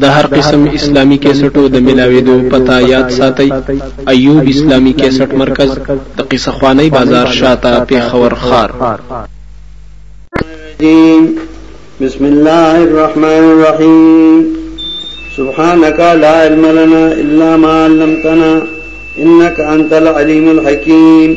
د هر قسم اسلامی کیسټو د ملاویدو پتا یاد ساتي ایوب اسلامی کیسټ مرکز د قصه خوانی بازار شاته پیښور خار بسم الله الرحمن الرحیم سبحانك لا علم لنا الا ما علمتنا انك انت العليم الحكيم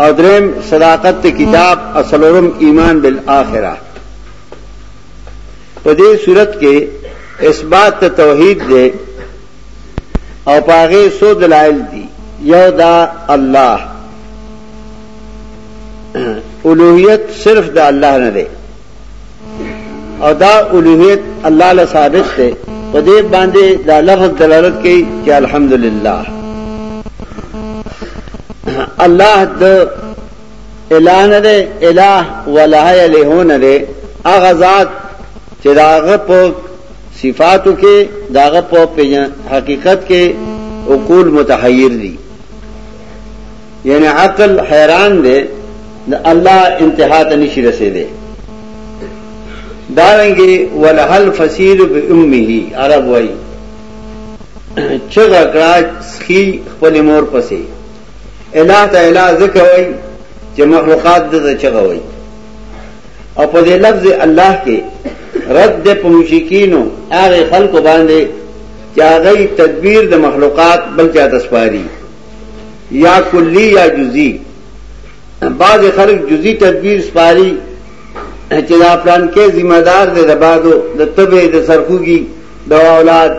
او دریم صداقت ته کتاب او سلورم ایمان بالآخره په دې صورت کې اثبات ته توحید دی او پاغه سو دلایل دي یو دا الله اولوہیت صرف د الله نه دی او دا اولویت الله له ثابت دی په دې باندې دا لفظ دلالت کوي چې الحمدلله الله د اله نه دی اله ولا اله نه دی هغه ذات چې داغه په صفاتو کې داغه په حقیقت کې عقول متحیر دي یعنی عقل حیران دے دا اللہ انتہا تا نشی رسے دے دارنگے ولحل فسیر بی امی ہی عرب وائی چغ اکراج سخی خپل مور پسے الہ تا الہ ذکر وائی چه مخلوقات دا چغ وائی او په دې لفظ الله کې رد د پمشکینو هغه خلکو باندې چې هغه تدبیر د مخلوقات بل چا تسپاري یا کلی یا جزی بعض خلق جزی تدبیر سپاری چې دا پلان کې ذمہ دار دی د بادو د تبه د سرخوږي د اولاد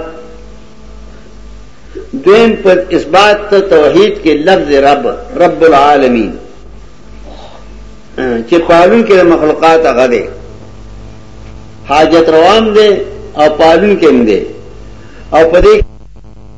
دین پر اثبات ته توحید کې لفظ رب رب العالمین چې پالون کې مخلوقات هغه دی حاجت روان دی او پالون کې دی او پدې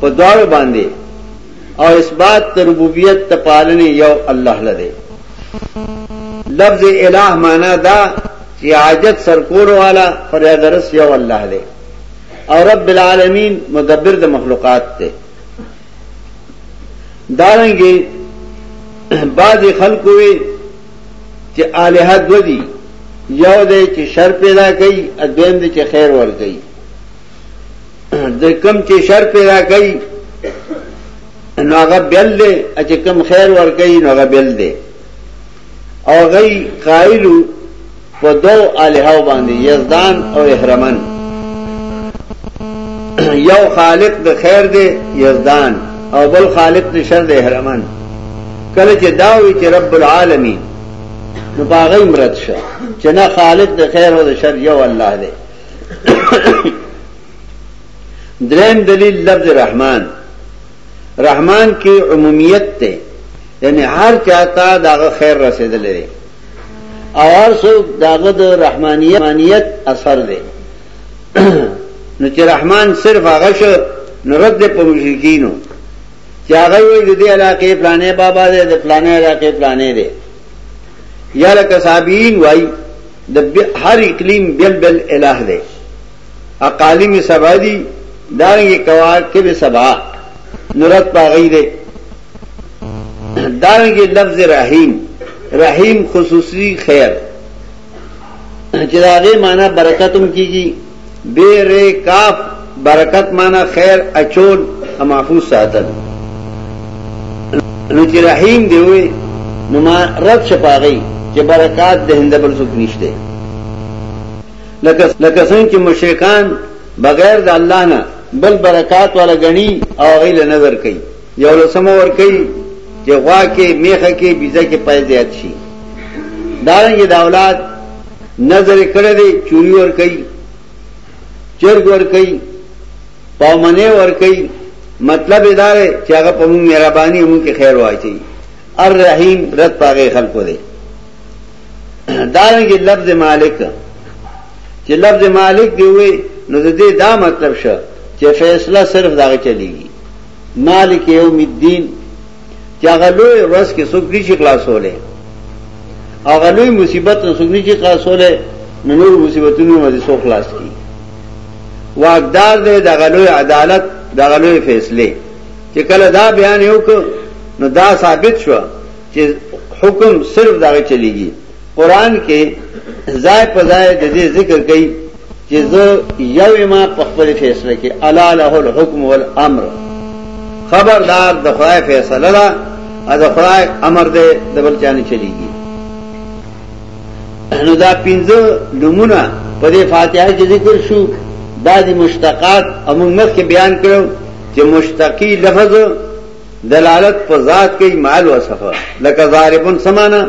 په دواړو باندې او اثبات د ربوبیت د پالنې یو الله لده لفظ الہ معنا دا چې عاجت سرکور والا فریاد رس یو الله دی او رب العالمین مدبر د مخلوقات دی دارنګي بعض خلق وي چې الہ دو دي یو دی چې شر پیدا کوي اذن دی چې خیر ور کوي د کم چې شر پیدا کوي نو هغه بل دی چې کم خیر ور کوي نو هغه بل دی او غي قائلو په دو الہو باندې یزدان او احرمن یو خالق د خیر دی یزدان او بل خالق د شر دی احرمن کله چې داوي چې رب العالمین نو باغی مرد شه چې نه خالق د خیر او د شر یو الله دی دریم دلیل لفظ رحمان رحمان کې عمومیت ته یعنی هر چاته داغه خیر رسیدلې او هر څوک داغه د رحمانیت اثر دی نو چې رحمان صرف هغه شو نو رد په مشرکینو چې هغه وي د دې علاقې پلانې بابا دی د پلانې علاقې پلانې دی یا لکه صابین وای د هر اقلیم بیل بیل الہ دی اقالیم سبا دی دارنګه کواکب سبا نورت پاغی دی دارنګه لفظ رحیم رحیم خصوصی خیر چې داغه معنی برکتم کیږي بې ر کاف برکت مانا خیر اچول محفوظ ساتل نو چې رحیم دی وي نو ما رد شپاغي چې برکات د هند بل څوک نشته لکه لکه څنګه چې مشرکان بغیر د الله نه بل برکات ولا غني او غیله نظر کوي یو لسمه ورکی چې غوا کې میخه کې بیزه کې پای زیات شي دارنګه د اولاد نظر کړه دی چوری ور کوي چرګ ور کوي پاومنه ور کوي مطلب دا دی چې هغه په موږ مهرباني موږ کې خیر واچي الرحیم رد پاګه خلکو دی دارنګه لفظ مالک چې لفظ مالک دی وي نو د دې دا مطلب شه چې فیصله صرف داغه چلیږي مالک یوم الدین چې هغه لوی ورځ کې څوک نشي خلاصولې هغه لوی مصیبت نه څوک نشي خلاصولې نو نور مصیبتونه باندې څوک خلاص کی واقدار دې د غلوی عدالت د غلوی فیصله چې کله دا بیان یو کو نو دا ثابت شو چې حکم صرف دا چلیږي قران کې ځای په ځای د دې ذکر کوي چې زه یو ما په خپل فیصله کې الا له الحكم والامر خبردار د خدای فیصله ده او د خدای امر ده د بل چانه چلیږي نو دا پنځه نمونه په دې فاتحه کې ذکر شو دا دي مشتقات امون مخ کې بیان کړو چې مشتقي لفظ دلالت په ذات کوي مال وصفه لکه ضاربن سمانه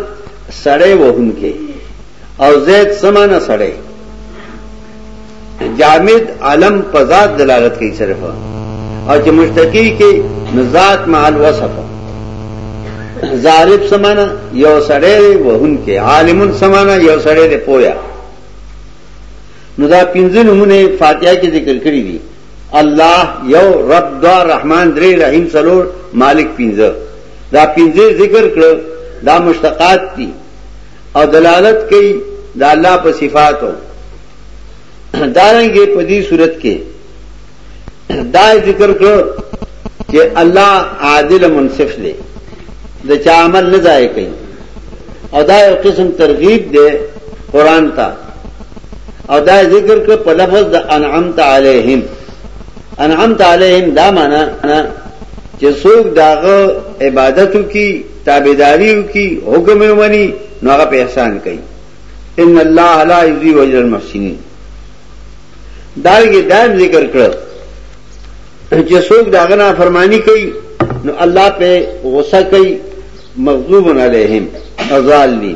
سړی وهم کې او زید سمانه سړی جامد علم په ذات دلالت کوي صرف او چې مشتقي کې نزات مال وصفه ضارب سمانا یو سړی وهن کې عالمون سمانا یو سړی دی پویا نو دا پنځه نمونه فاتحه کې ذکر کړی دي الله یو رب دوا رحمان درې رحیم څلور مالک پنځه دا پنځه ذکر کړ دا مشتقات دي او دلالت کوي دا الله په صفاتو دارنګه په دې صورت کې دا ذکر کړ چې الله عادل منصف دی د چا عمل نه ځای کوي او دا یو قسم ترغیب دی قران ته او دا ذکر کړ په لفظ د انعمت علیهم انعمت علیهم دا معنا چې څوک داغه عبادتو کی تابعداریو کی حکم ونی نو هغه په احسان کوي ان الله لا یضیع اجر المحسنین دا یې دا ذکر کړ چې څوک داغه نه فرمانی کوي نو الله په غصه کوي مغضوب علیهم ازال دي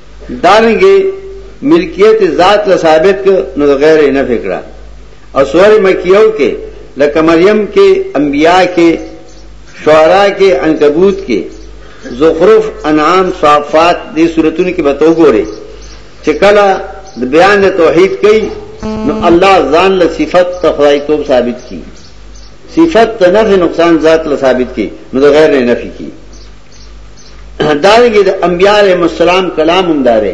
دارنګه ملکیت ذات له ثابت ک نو غیر نه فکرہ او سور مکیو کې لکه مریم کې انبیا کې شعرا کې عنکبوت کې زخرف انعام صافات دې سورتونو کې بتو ګوره چې کله د بیان توحید کوي نو الله ځان له صفت ته خدای توب ثابت کی صفت ته نفع نقصان ذات له ثابت کی نو غیر نه نفي کی دارنګه د انبیاء علیهم السلام کلام هم داره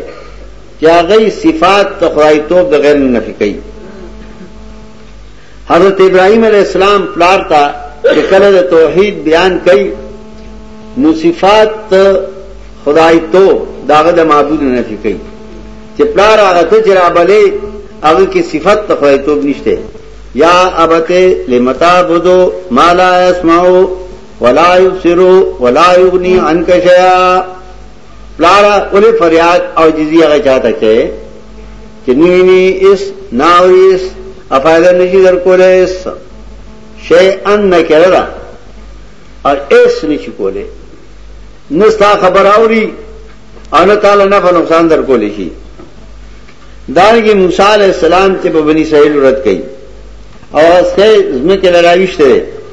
چې هغه صفات ته خدای توب د غیر نفي کوي حضرت ابراهيم عليه السلام پلار ته چې کله د توحید بیان کوي نو صفات خدای تو داغه د معبود نه نفي کوي چې پلار هغه ته چې را بلې هغه کې صفات ته خدای تو نشته یا ابته لمتا بدو مالا اسمعو ولا یبصرو ولا یغنی عنک شیئا پلارا اولی فریاد او جزی هغه چاته کې چې نیویني اس ناویس افایده نشي در کوله اس شیئا نکره او اس نشي کوله نستا خبر اوري او نه تعالی نه په نقصان در کولی شي دارنګه موسی علی السلام چې په بنی اسرائیل رد کړي او اسه زمکه لراويشته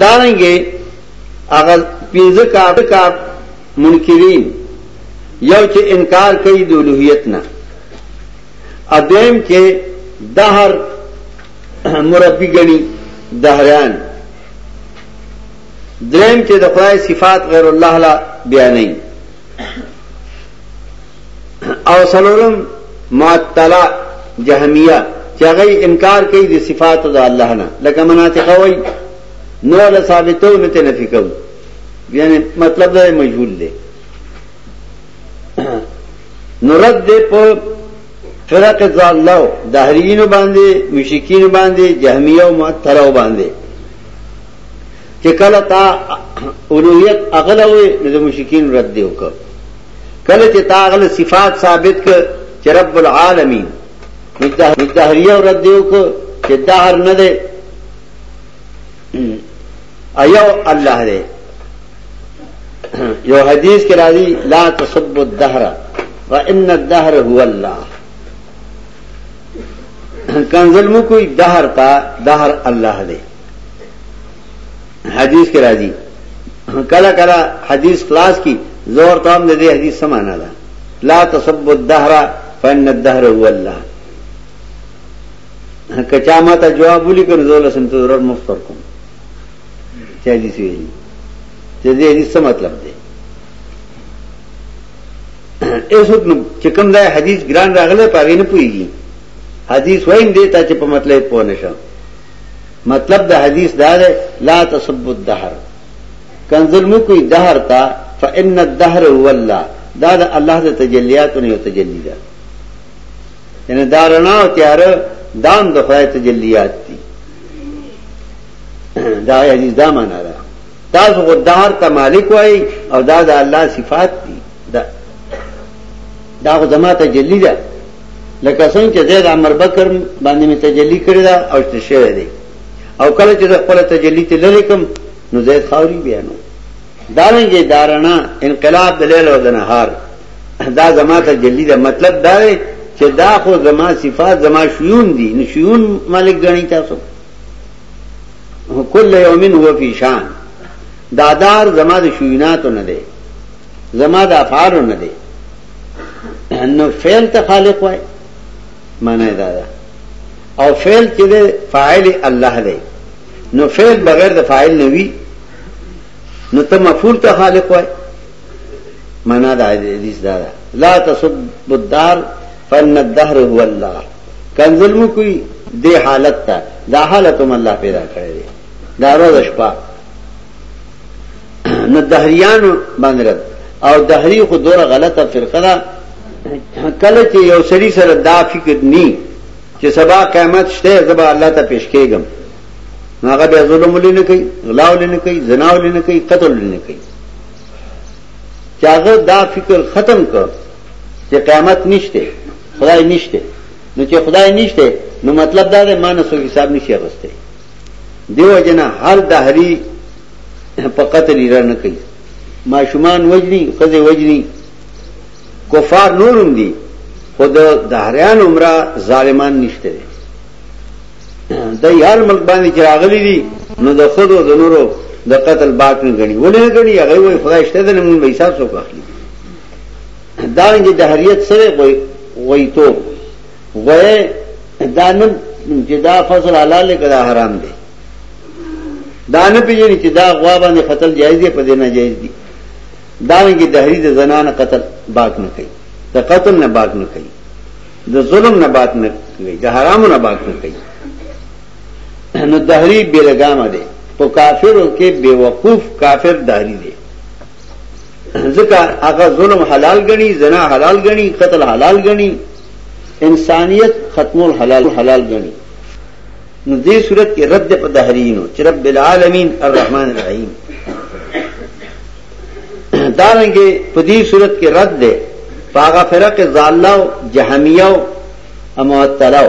دارنګه هغه پنځه کار کار منکرین یو چې انکار کوي د اولوہیت نه ادم کې دهر مربی غني دهران دریم چې د خدای صفات غیر الله لا بیانې او سلورم معطله جهمیه چې هغه انکار کوي د صفاتو د الله نه لکه مناطقه وای نو له ثابتو نه ته نفي کوي یعنی مطلب دا مجهول دی نو رد دې په فرق ضالو دهرین باندې مشکین باندې جهمیه او معطله باندې چې کله تا اولویت اغلوي نو مشکین رد دی وکړه کله چې تاغل صفات ثابت ک چې رب العالمین مدهریه رد دیو ک چې دهر نه دی ایو الله دی یو حدیث کې راځي لا تسب الدهر وان الدهر هو الله کنزل مو کوئی دهر تا دهر الله دی حدیث کې راځي کله کله حدیث خلاص کی زور تام د دې حدیث سمانا ده لا تسب الدهر فان الدهر هو الله کچا ما ته جواب ولیکم زول سم ته ضرور مفطر کوم چې حدیث ویلي چې دې حدیث څه مطلب دی ایس حکم چې کوم دا حدیث ګران راغله پاغې نه پويږي حدیث وایم دې ته چې په مطلب پوه نشم مطلب د حدیث دا ده لا تسب الدهر کنزل مو کوئی دهر تا فإن الدهر هو الله دا د الله د تجلیاتو نه یو تجلی ده یعنی دا رڼا او تیار دام د خدای تجلیات دي دا حدیث دا معنا ده تاسو غو دهر ته مالک وای او دا د الله صفات دي دا دا زما تجلی ده لکه څنګه چې زید عمر بکر باندې می تجلی کړی دا او چې شوی دی او کله چې خپل تجلی ته لری کوم نو زید خاوري بیانو دارنګه دارنا انقلاب د لیل او د نهار دا زما تجلی دا مطلب دا دی چې دا خو زما صفات زما شیون دي نو شیون مالک غنی تاسو کل یومن هو فی شان دادار زما د شیوناتو نه دی زما د افعالو نه دی نو فعل ته خالق وای معنی دا ده او فعل چې دی فاعل الله دی نو فعل بغیر د فاعل نه وی نو ته مفعول ته خالق وای معنی دا حدیث دا ده لا تسب الدار فن الدهر هو الله کنزل مو کوي دې حالت ته دا حالت هم الله پیدا کړی دی دا روز شپه نو دهریانو باندې رد او دهری خو دوره غلطه فرقه ده کله چې یو سړي سره دا فکر ني چې سبا قیامت شته زبا الله ته پیش کېږم هغه به ظلم لنه کوي غلا لنه کوي زنا لنه کوي قتل لنه کوي چاغه دا فکر ختم کړ چې قیامت نشته خدای نشته نو چې خدای نشته نو مطلب دا دی مانه سو حساب نشي غوسته دیو جنا هر دهری په قتل ایران نه کوي ماشومان وجني خزه وجني کفار نورم دي خود دهریان عمره ظالمان نشته د یار ملک باندې چراغلي دي نو د خود او د نورو د قتل باک نه غني ولې غني هغه وای خدای شته د نمون به حساب سو کوي دا رنګ دهریت سره وای وای تو غوی دا نه چې دا فصل حلال دی که دا حرام دی دا نه پیژني چې دا غوا باندې قتل جایز دی په دې نه جایز دی دا نه کې دهری د زنانه قتل باک نه کوي د قتل نه باک نه کوي د ظلم نه باک نه کوي د حرام نه باک نه کوي نو دهری بیلګام دی په کافرو کې بیوقوف کافر دهری دی ځکه هغه ظلم حلال غني زنا حلال غني قتل حلال غني انسانیت ختمول حلال حلال غني نو دې صورت کې رد په دهرینو چې رب العالمین الرحمن الرحیم دارنګه په دې صورت کې رد ده پاغه فرق زالو جهمیو او معطلو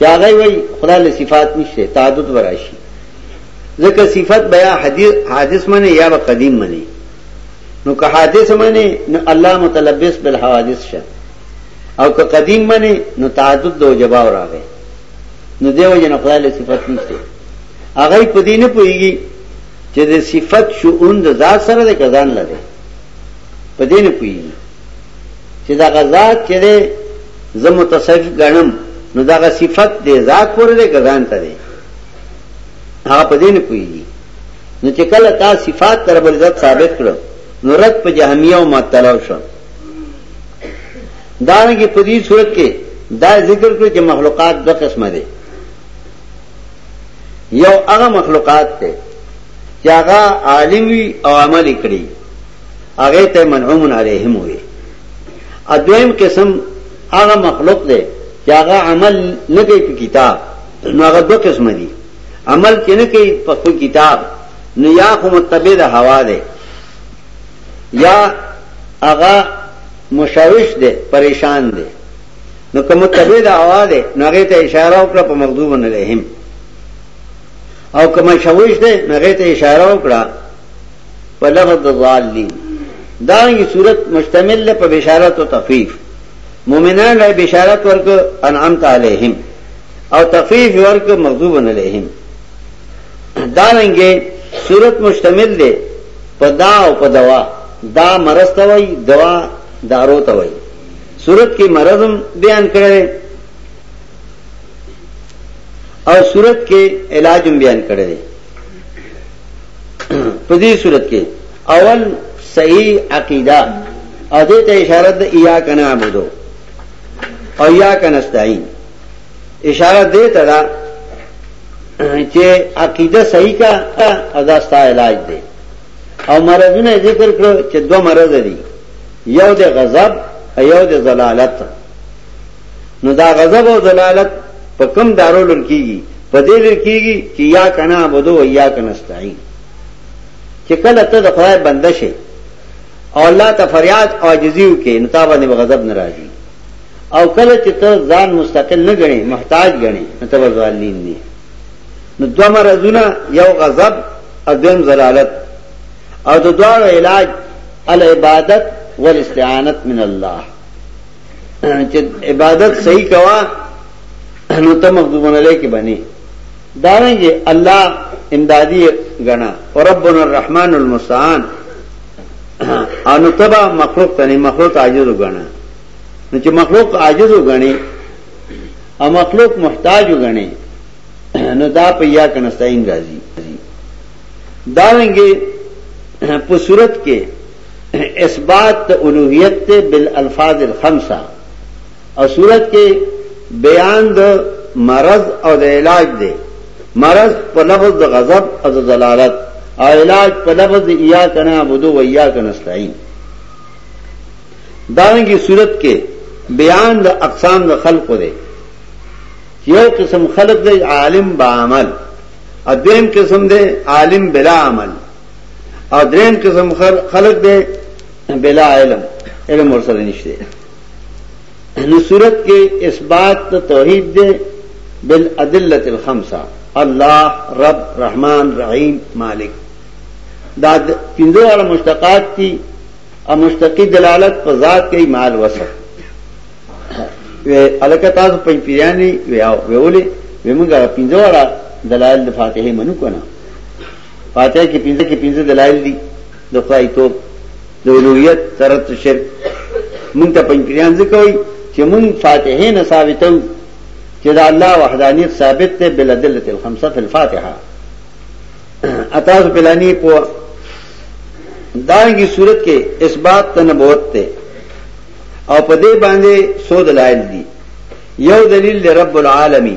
چاغي وای خدای له صفات نشته تعدد وراشي ځکه صفات بیا حدیث حادث منه یا قدیم منه نو که حادث منه نو الله متلبس بالحوادث شه او که قدیم منی نو تعدد دو جباو راغی نو دیو جن خدای له صفت نشته هغه په دې نه پويږي چې د صفت شؤون د ذات سره د کزان لري په دې نه پويږي چې دا غزاد چې ده زه متصرف غنم نو دا صفت د ذات پورې د کزان ته ده هغه په دې نه پويږي نو چې کله تا صفات تر بل ذات ثابت کړو نو رد په جهميه او معطله شو دارنګ په دې صورت کې دا ذکر کړ چې مخلوقات دوه قسمه دي یو هغه مخلوقات ته چې هغه عالم وي او عمل کړي هغه ته منعوم علیهم وي اځویم قسم هغه مخلوق دی چې هغه عمل نه کوي په کتاب نو هغه دوه قسم دي عمل کې نه کوي په خپل کتاب نو یا خو متبع د هوا دی یا هغه مشوش دی پریشان دی نو کوم تبه د اوا دی نو هغه ته اشاره وکړه په مغضوب نه لهم او کوم شوش دی نو هغه ته اشاره وکړه په لفظ د ضالین دا یی صورت مشتمل له په بشارت او تخفیف مؤمنان له بشارت ورک انعام تعالیهم او تخفیف ورک مغضوب نه لهم دارنګه صورت مشتمل دی په دا او په دوا دا مرض ته وای دوا دارو ته وای صورت کې مرضم بیان کړی او صورت کې علاجم بیان کړی دی په دې صورت کې اول صحیح عقیده او دې ته اشاره د ایا کنا عبدو او یا کنستاین اشاره دې ته ده چې عقیده صحیح کا او دا ستا علاج دی او مرضونه ذکر کړو چې دوه مرض دي یو د غضب او یو د ضلالت نو دا غضب او ضلالت په کم دارو لړکیږي په دې لړکیږي چې یا کنا بدو او یا کنا استعين چې کله ته د خدای بنده شې او الله ته فریاد او عاجزي وکې نو تا باندې غضب ناراضي او کله چې ته ځان مستقل نه غني محتاج غني نو ته ځوالین نه نو دوه مرزونه یو غضب او دیم زلالت او د دوه علاج العبادت والاستعانت من الله چې عبادت صحیح کوا نو ته مغضوب نه لکه بني دارنګي الله امدادي غنا او ربنا الرحمن المستعان انو تبا مخلوق تنه مخلوق عاجز غنا نو چې مخلوق عاجز وګڼي او مخلوق محتاج وګڼي نو دا په یا کنستاین راځي دا ونګي په صورت کې اثبات الوهیت ته بالالفاظ الخمسه او صورت کې بیان د مرض او د علاج دی مرض په لفظ د غضب او د ضلالت او علاج په لفظ د یا کنا عبدو و یا کنستاین دارنګي صورت کې بیان د اقسام د خلقو دی یو قسم خلق دی عالم با عمل ادم قسم دی عالم بلا عمل او دریم قسم خلق دی بلا علم علم ورسره نشته نو صورت کې اثبات توحید دی بالادله الخمسه الله رب رحمان رحیم مالک دا پنځه مشتقات دي او مشتقی دلالت په ذات کوي مال وصف و الکه تاسو پنځ پیرانی و او ویولې ومنګه پنځه وړه دلایل د فاتحه منو کنه فاتحه کې پنځه کې پنځه دلایل دي د خدای توپ د اولویت ترت شرک مونږ ته پنځ پیران ځکوي چې مونږ فاتحه نه ثابتو چې دا الله وحدانیت ثابت ده بل دلته الخمسه فی الفاتحه اتاس پلانی پو دارنگی صورت کے اس بات تا نبوت تے او په دې باندې سو دلایل دي یو دلیل دی رب العالمین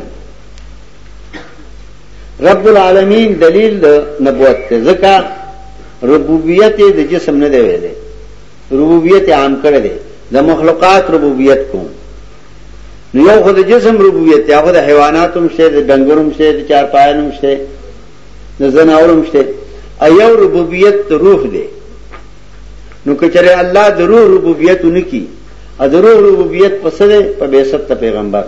رب العالمین دلیل د نبوت ته ځکه ربوبیت د جسم نه دی ویلې ربوبیت عام کړی دی د مخلوقات ربوبیت کوم نو یو خو د جسم ربوبیت دی هغه د حیواناتو هم شته د ډنګرو هم شته د چارپایانو هم شته د ځناورو هم شته او یو ربوبیت د روح دی نو کچره الله د روح ربوبیت نکی او د روح ربوبیت په څه دی په بیست پیغمبر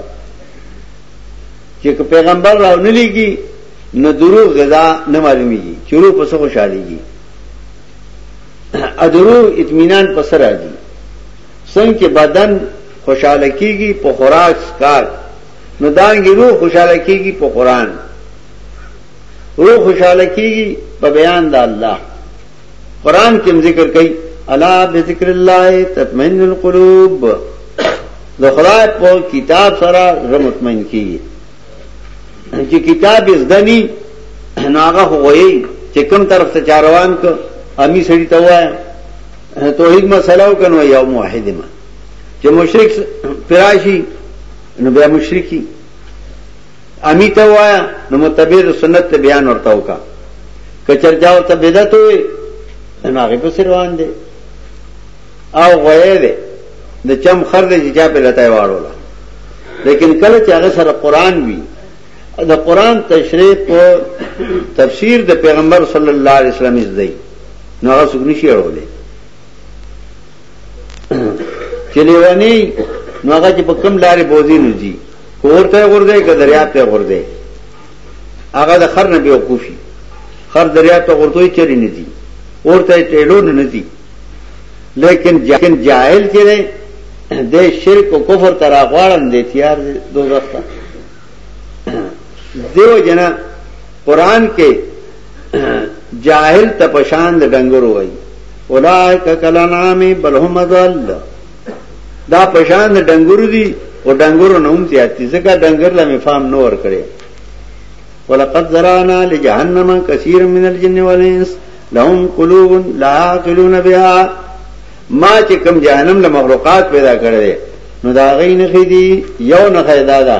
چې پیغمبر راو نه لګي نو درو غذا نه معلومیږي چې روح په څه خوشاليږي ادرو اطمینان په سره راځي څنګه چې بدن خوشحاله کېږي په خوراک څښاک نو دارنګې روح خوشحاله کېږي په قرآن روح خوشحاله کېږي په بیان د الله قرآن کې هم ذکر کوي الا بذکر الله تطمئن القلوب د خدای په کتاب سره زړه مطمئن کېږي چې کتاب یې زده ني نو هغه وایي چې کوم طرف ته چاروان کو امی سړی ته وایي توحید مسله وکنو یو موحد ما چې مشرک پراشي نو بیا مشرکی امیت وایا نو متبع سنت ته بیان ورته وکا کچر جاو ته بدعت وي نو هغه په سر روان دي او غوې دي د چم خر دي چې چا په لټای واړولا لیکن کله چې هغه سره قران وی د قران تشریح په تفسیر د پیغمبر صلی الله علیه وسلم زده نو هغه څوک نشي اړولې چې لیوانی نو هغه چې په کم لارې بوزي نو دي کوړته ورځي که دریاب ته ورځي هغه د خر نه به وقوفي خر دریاب ته ورته چری نه دي ورته ټیلو نه دي لیکن جن جاهل چې دی د شرک او کفر تر اغوالم دی تیار دی دوزخ ته دیو جنا قران کې جاهل ته پشان د ډنګرو وای اولائک کلنام بل هم ضل دا پشان د ډنګرو دي او ډنګرو نه هم زیات دي ځکه ډنګر لا مفهم نه ور کړی ولقد ذرانا لجهنم كثير من الجن والانس لهم قلوب لا يعقلون بها ما چې کوم جهنم له مخلوقات پیدا کړی نو دا غي نه خېدي یو نه خېدا ده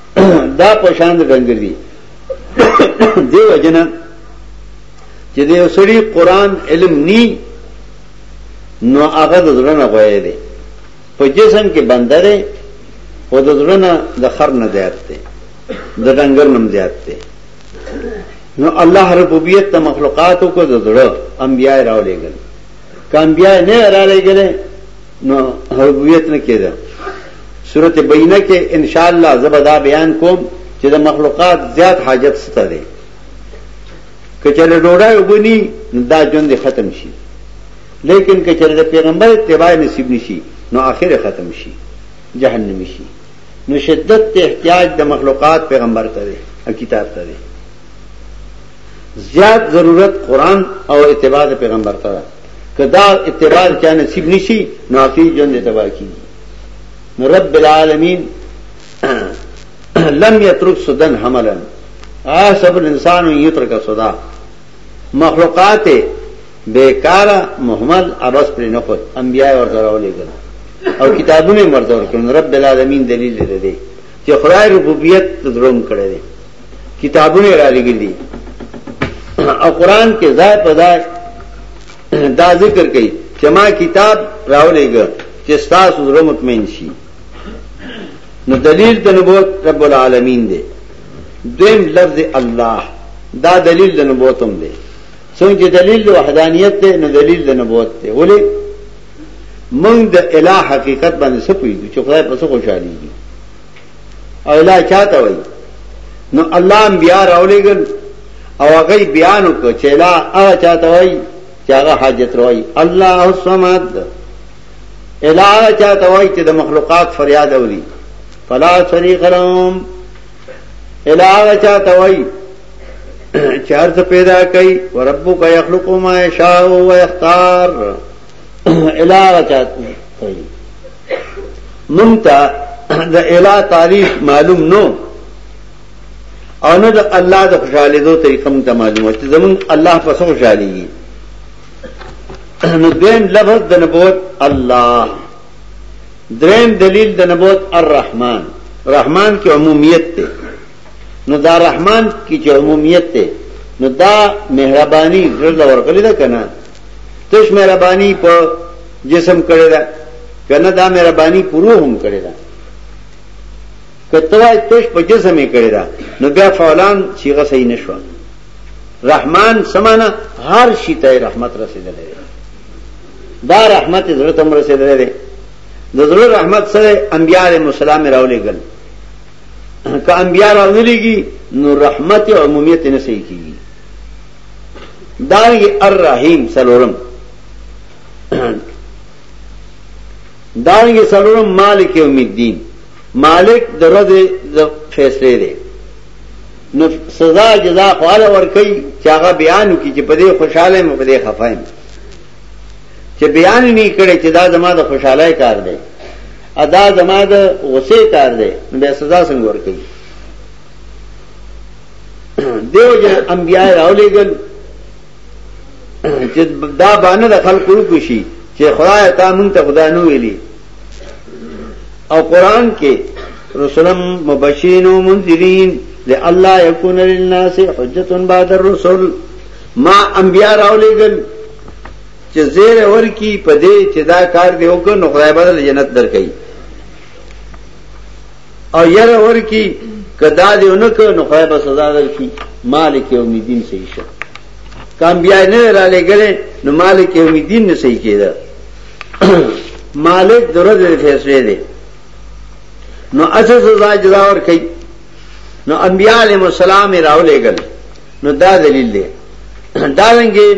دا پشان د ډنګر دي دی وجنه چې د یو سړي قران علم ني نو هغه د زړه نه غوي دي په جسم کې بندره او د زړه نه د خر نه زیات دي د ډنګر نم زیات دي نو الله ربوبیت ته مخلوقاتو کو د زړه انبیای راولېګل کانبیای نه راولېګل نو حربویت نه کېده صورت بینه کې ان شاء الله زبدا بیان کوم چې د مخلوقات زیات حاجت ستاسو دی کچره ډوډۍ وبني دا ژوند ختم شي لیکن کچره د پیغمبر اتباع نصیب نشي نو اخر ختم شي جهنم شي نو شدت احتیاج د مخلوقات پیغمبر ته دی کتاب ته دی زیات ضرورت قرآن او اتباع د پیغمبر ته که دا اتباع چا نصیب نشي نو اخی جون دې تباہ کیږي نو رب العالمین لم یترک سدن حملا احسب الانسان یترک سدا مخلوقات بیکار محمد عباس پر نه خود انبیاء اور دراولې ګل او کتابونه مرته ورکړن رب العالمین دلیل دې دې چې خدای ربوبیت دروم کړی دی کتابونه را لګل دي او قران کې ځای په ځای دا ذکر کوي چې ما کتاب راولېګ چې تاسو زړه مطمئن شي نو دلیل د نبوت رب العالمین دی دویم لفظ الله دا دلیل د نبوت هم دی څنګه دلیل د وحدانیت دی نو دلیل د نبوت دی ولې موږ د الٰه حقیقت باندې سپوږی چې خدای په څه خوشالي دي او اله چاته وای نو الله انبیاء راولېګل او هغه بیان وکړ چې اله هغه چاته وای چې هغه حاجت روي الله الصمد اله هغه چاته وای چې د مخلوقات فریاد اوري فلا شریک لهم اله هغه چاته وای چې هر څه پیدا کوي وربک یخلق ما یشاء و یختار اله هغه چاته وای مونږ ته د الہ تعریف معلوم نو او نه د الله د خوشاله دوه طریقې مونږ ته معلومه چې زمون الله په څو خوشاليږي نو دین لفظ د نبوت الله درین دلیل د نبوت الرحمن رحمان کې عمومیت ته نو دا رحمان کې چې عمومیت ته نو دا مهرباني زړه ورغلی ده کنه تش مهرباني په جسم کړی دا کنه دا مهرباني پروه هم کړی دا کتوای تش په جسم یې کړی دا نو بیا فعلان صيغه صحیح نشو رحمان سمانا هر شي ته رحمت رسیدلې دا رحمت زړه تم رسیدلې د زړه رحمت سره انبيار مسالم راولې ګل که انبيار راولېږي نو رحمت عمومیت نه صحیح کیږي دارنګه الرحیم سلورم دارنګه سلورم مالک یوم الدین مالک درځه د فیصله دی نو سزا جزا خواله ور کوي چې هغه بیانو کې چې په دې خوشاله مې په دې خفایم چې بیان نه کړي چې دا زما د خوشاله کار دی ادا زما د غصه کار دی نو به سزا څنګه ور کوي دیو جن انبیاء راولېګل چې دا باندې د خلکو کوشي چې خدای تا مونږ ته خدای نو ویلي او قران کې رسولم مبشرین و منذرین لئلا یکون للناس حجت بعد الرسل ما انبیاء راولېګل چې زیر اور کی پدې چې دا کار دی وکړ نو خدای بدل جنت درکې او یره ورکی کدا دی اونکو نو خدای به سزا درکړي مالک یوم الدین صحیح شه کم بیا نه را لګلې نو مالک یوم الدین نه صحیح کېده مالک درځ دې فیصله دی نو اصل سزا جزا ور کوي نو انبیاء علیهم السلام راولېګل نو دا دلیل دی دا رنګه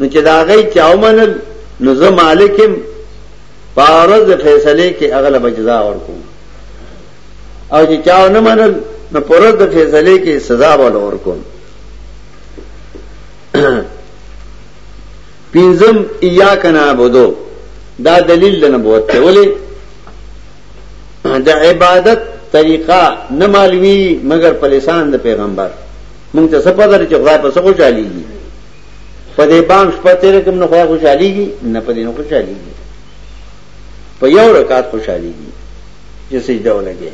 نو چې دا غي چا ومنل نو زه مالکم پارز فیصله کې اغله بجزا ورکو او چې چا نه منل نو پرز د فیصله کې سزا ول ورکو پینزم ایا کنا بودو دا دلیل د نبوت ته ولې د عبادت طریقہ نه معلومی مگر په لسان د پیغمبر مونږ ته سپدر چې خدای په سکو چاليږي په دې باندې شپه تیر کوم نه خو خوشحالي دي نه په دې نه خوشحالي دي په یو رکعت خوشحالي دي چې سجده ولګي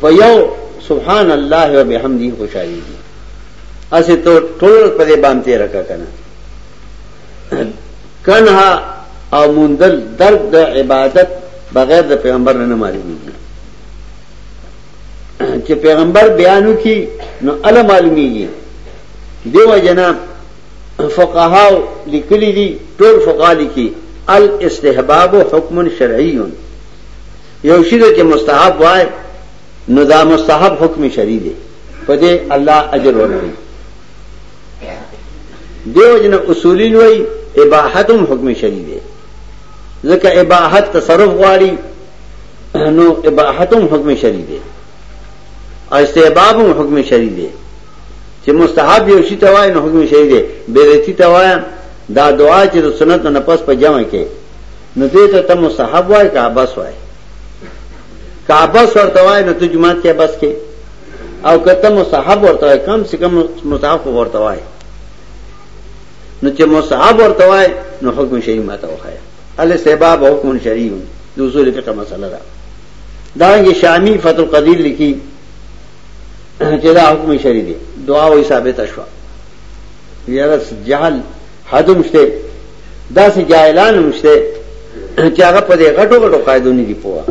په یو سبحان الله و بحمدی خوشحالی دی اسی تو ټول په دې باندې رکا کنه کنها او مندل درد د عبادت بغیر د پیغمبر نه معلومیږي چې پیغمبر بیانو کی نو ال معلومیږي دیو جنا فقها لیکلی دي ټول فقها لیکي الاستحباب حکم شرعي یو شی چې مستحب وای نو دا مستحب حکم شرعي دی په دې الله اجر ورکړي دیو جنا اصولین وای اباحتم حکم شرعي دی ځکه اباحت تصرف غواړي نو اباحتم حکم شری دی او استحباب هم حکم شری دی چې مستحب یو شی ته وای نو حکم شری دی بیرتی ته وای دا دعا چې د سنت نه پس په جمع کې نو دې ته تم مستحب وای کا بس وای کا بس ورته وای نو ته جمعه کې بس کې او کته مستحب ورته وای کم سے کم مستحب ورته وای نو چې مستحب ورته وای نو حکم شری ماته وخایا الاستحباب حکم شرعی وي د اصول فقه مسله ده دا یې شامی فتح القدیر لیکي چې دا حکم شرعی دی دعا وې ثابت شو یاره جهل حدم شته دا سي جاهلان مشته چې هغه په دې غټو غټو قاعدو نه دی پوها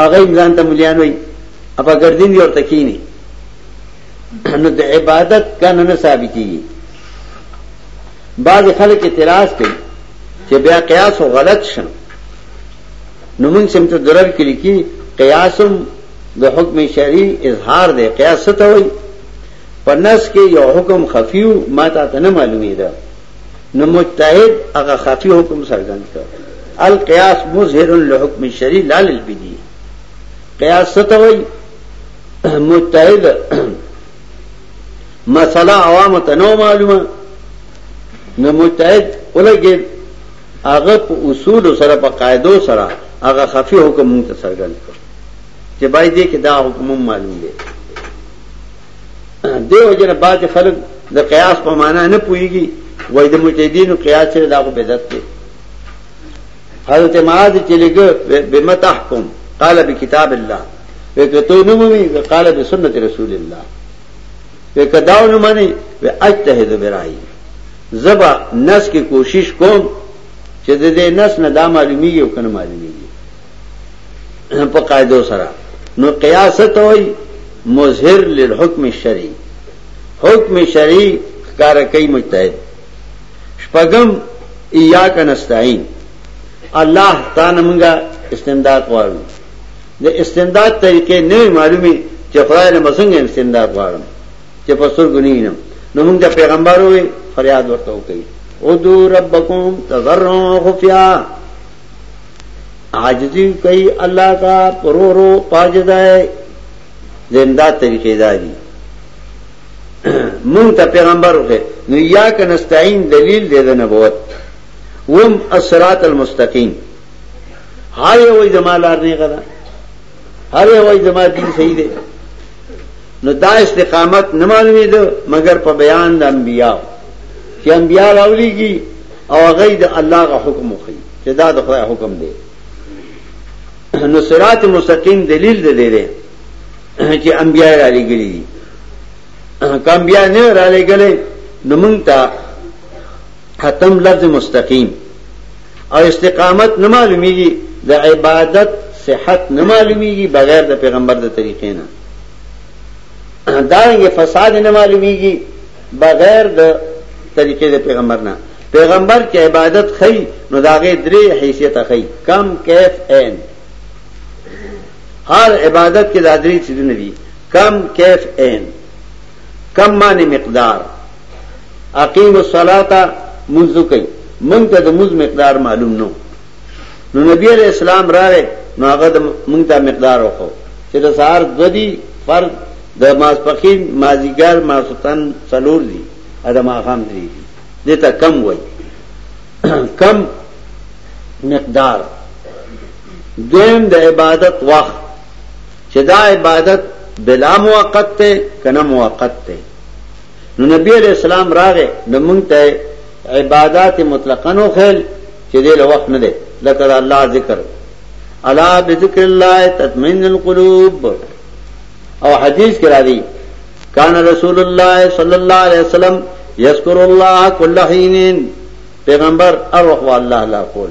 هغه امزان ته مليان وي اپا ګردین دی ورته کینی نو د عبادت کنه نه ثابتېږي بعضې خلک اعتراض کوي چې بیا قیاس او غلط شم نو موږ سمته درر کې لیکي قیاسم د حکم شرعي اظهار دی قیاس څه ته وایي په نس کې یو حکم خفیو ما ته ته نه معلومې ده نو مجتهد هغه خفي حکم څرګند کړ القیاس مظهر لحکم شرعي لا للبدی قیاس څه ته وایي مجتهد مسله عوامو ته نو معلومه نو مجتهد ولګید هغه په اصول سره په قاعده سره هغه خفي حکم مونږ ته څرګند کړ چې بای دې کې دا حکم معلوم دی دیو جن بعد خلق د قیاس په معنا نه پويږي وای د مجتهدینو قیاس سره دا کو بدعت دی حضرت معاذ چې لګ بما تحكم قال بكتاب الله وکته نو مې قال بسنت رسول الله وکداو نو مې و اجتهد برای زبا نس کې کوشش کوم چې د دې نس نه دا معلومیږي او کنه معلومیږي په قاعده سره نو قیاس ته وای مظهر للحکم الشرعي حکم شرعي کار کوي مجتهد شپږم ایاک نستعين الله تعالی موږ استمداد غواړو د استمداد طریقې نه معلومي چې خدای له مسنګ استمداد غواړم چې په سر غنینم نو موږ د پیغمبر وې فریاد ورته وکړي او دو ربکم تضرع خفیا عاجزی کوي الله کا پرورو پاجدای زنده طریقې داري مونږ ته پیغمبر وکړي نو یا ک نستعين دلیل دې د نبوت وم الصراط المستقيم هر یو وای زما لار نه غلا هر یو وای زما دین صحیح دی نو دا استقامت نه معلومې ده مگر په بیان د انبیا چې انبیا راولېږي او هغه د الله غ حکم وکړي چې دا د خدای حکم دی نو صراط مستقیم دلیل دی دی چې انبیا را لګلې دي کم بیا نه را لګلې نو مونږ ته ختم لفظ مستقیم او استقامت نه معلومیږي د عبادت صحت نه معلومیږي بغیر د پیغمبر د طریقې نه دا یې فساد نه معلومیږي بغیر د طریقې د پیغمبر نه پیغمبر کې عبادت خی نو داغه درې حیثیت خی کم کیف عین هر عبادت کې دا درې څیزونه دي کم کیف عین کم معنی مقدار اقیم الصلاۃ منذ کوي مونږ ته د موز مقدار معلوم نو نو نبی علیہ السلام راغې نو هغه مونږ ته مقدار وکړو چې د سهار د دې فرض د ماسپخین مازیګر ماسوتن څلور دي ادم اخام درې دي دته کم وای کم مقدار دویم د عبادت وخت چې دا عبادت بلا موقت ته کنه موقت ته نو نبی علیہ السلام راغې نو مونږ ته عبادت مطلقاً او خل چې دې له وخت نه ده لکه الله ذکر الا بذکر الله تطمئن القلوب او حدیث کرا دی کان رسول الله صلی الله علیه وسلم یذکر الله کل حین پیغمبر اروح والله لا قول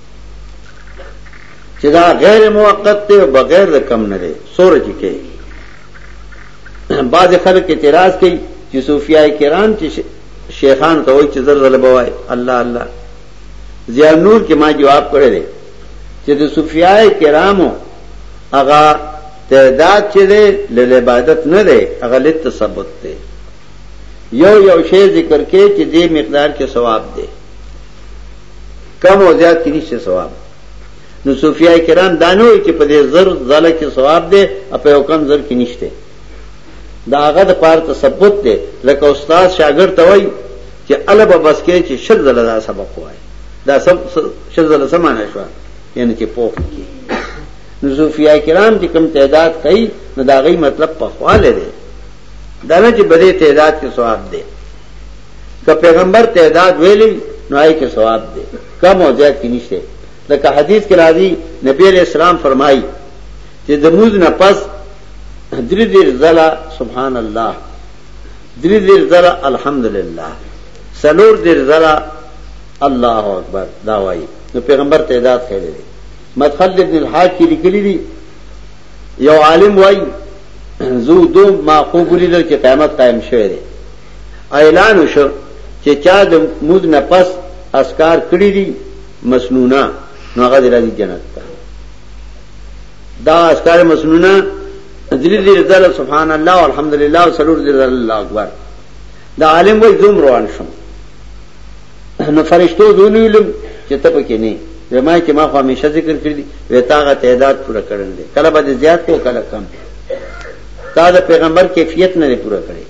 چې دا غیر موقت دی او بغیر د کم نه دی سور چې کوي بعض خلک اعتراض کوي چې صوفیای کرام چې شیخان ته وایي چې زر زل بوای الله الله زیار نور کې ما جواب کړی دی چې د صوفیای کرامو هغه تعداد چې دی له عبادت نه دی هغه لته تثبت دی یو یو شی ذکر کې چې دې مقدار کې ثواب دی کم او زیات کې نشته ثواب نو صوفیای کرام دا نه وایي چې په دې زر زله کې ثواب دی او په یو کم زر کې نشته دا هغه د پاره تثبت دی لکه استاد شاګرد ته وایي چې الب بس کې چې شل زله دا سبق وایي دا سب شل زله سمانه شو یعنی چې پوښ کې نو صوفیای کرام چې کم تعداد کوي نو دا غي مطلب په خواله دی دا نه چې بده تعداد کې ثواب دی که پیغمبر تعداد ویلی نو آئی که ثواب دے کم او زیاد کی نشتے لکه حدیث کې راځي نبی علیہ السلام فرمایي چې د موز نه پس درې دیر زلا سبحان الله درې دیر زلا الحمدلله سلور دیر زلا الله اکبر دا وایي نو پیغمبر تعداد خیر دی مدخل ابن الحاج کې لیکلي دي یو عالم وایي زو دو ما خوب لیدل چې قیامت قائم شوه دی اعلان وشو چې چا د مود نه پس اسکار کړی دي مسنونه نو هغه د راځي جنت ته دا اسکار مسنونه درې دې زله سبحان الله والحمدلله او سرور دې زله الله اکبر دا عالم وای زوم روان شم نو فرشتو دونی علم چې ته پکې نه زما چې ما خو همیشه ذکر کړی دی وتاغه تعداد پوره کړل دي کله به زیات کو کله کم تا د پیغمبر کیفیت نه پوره کړی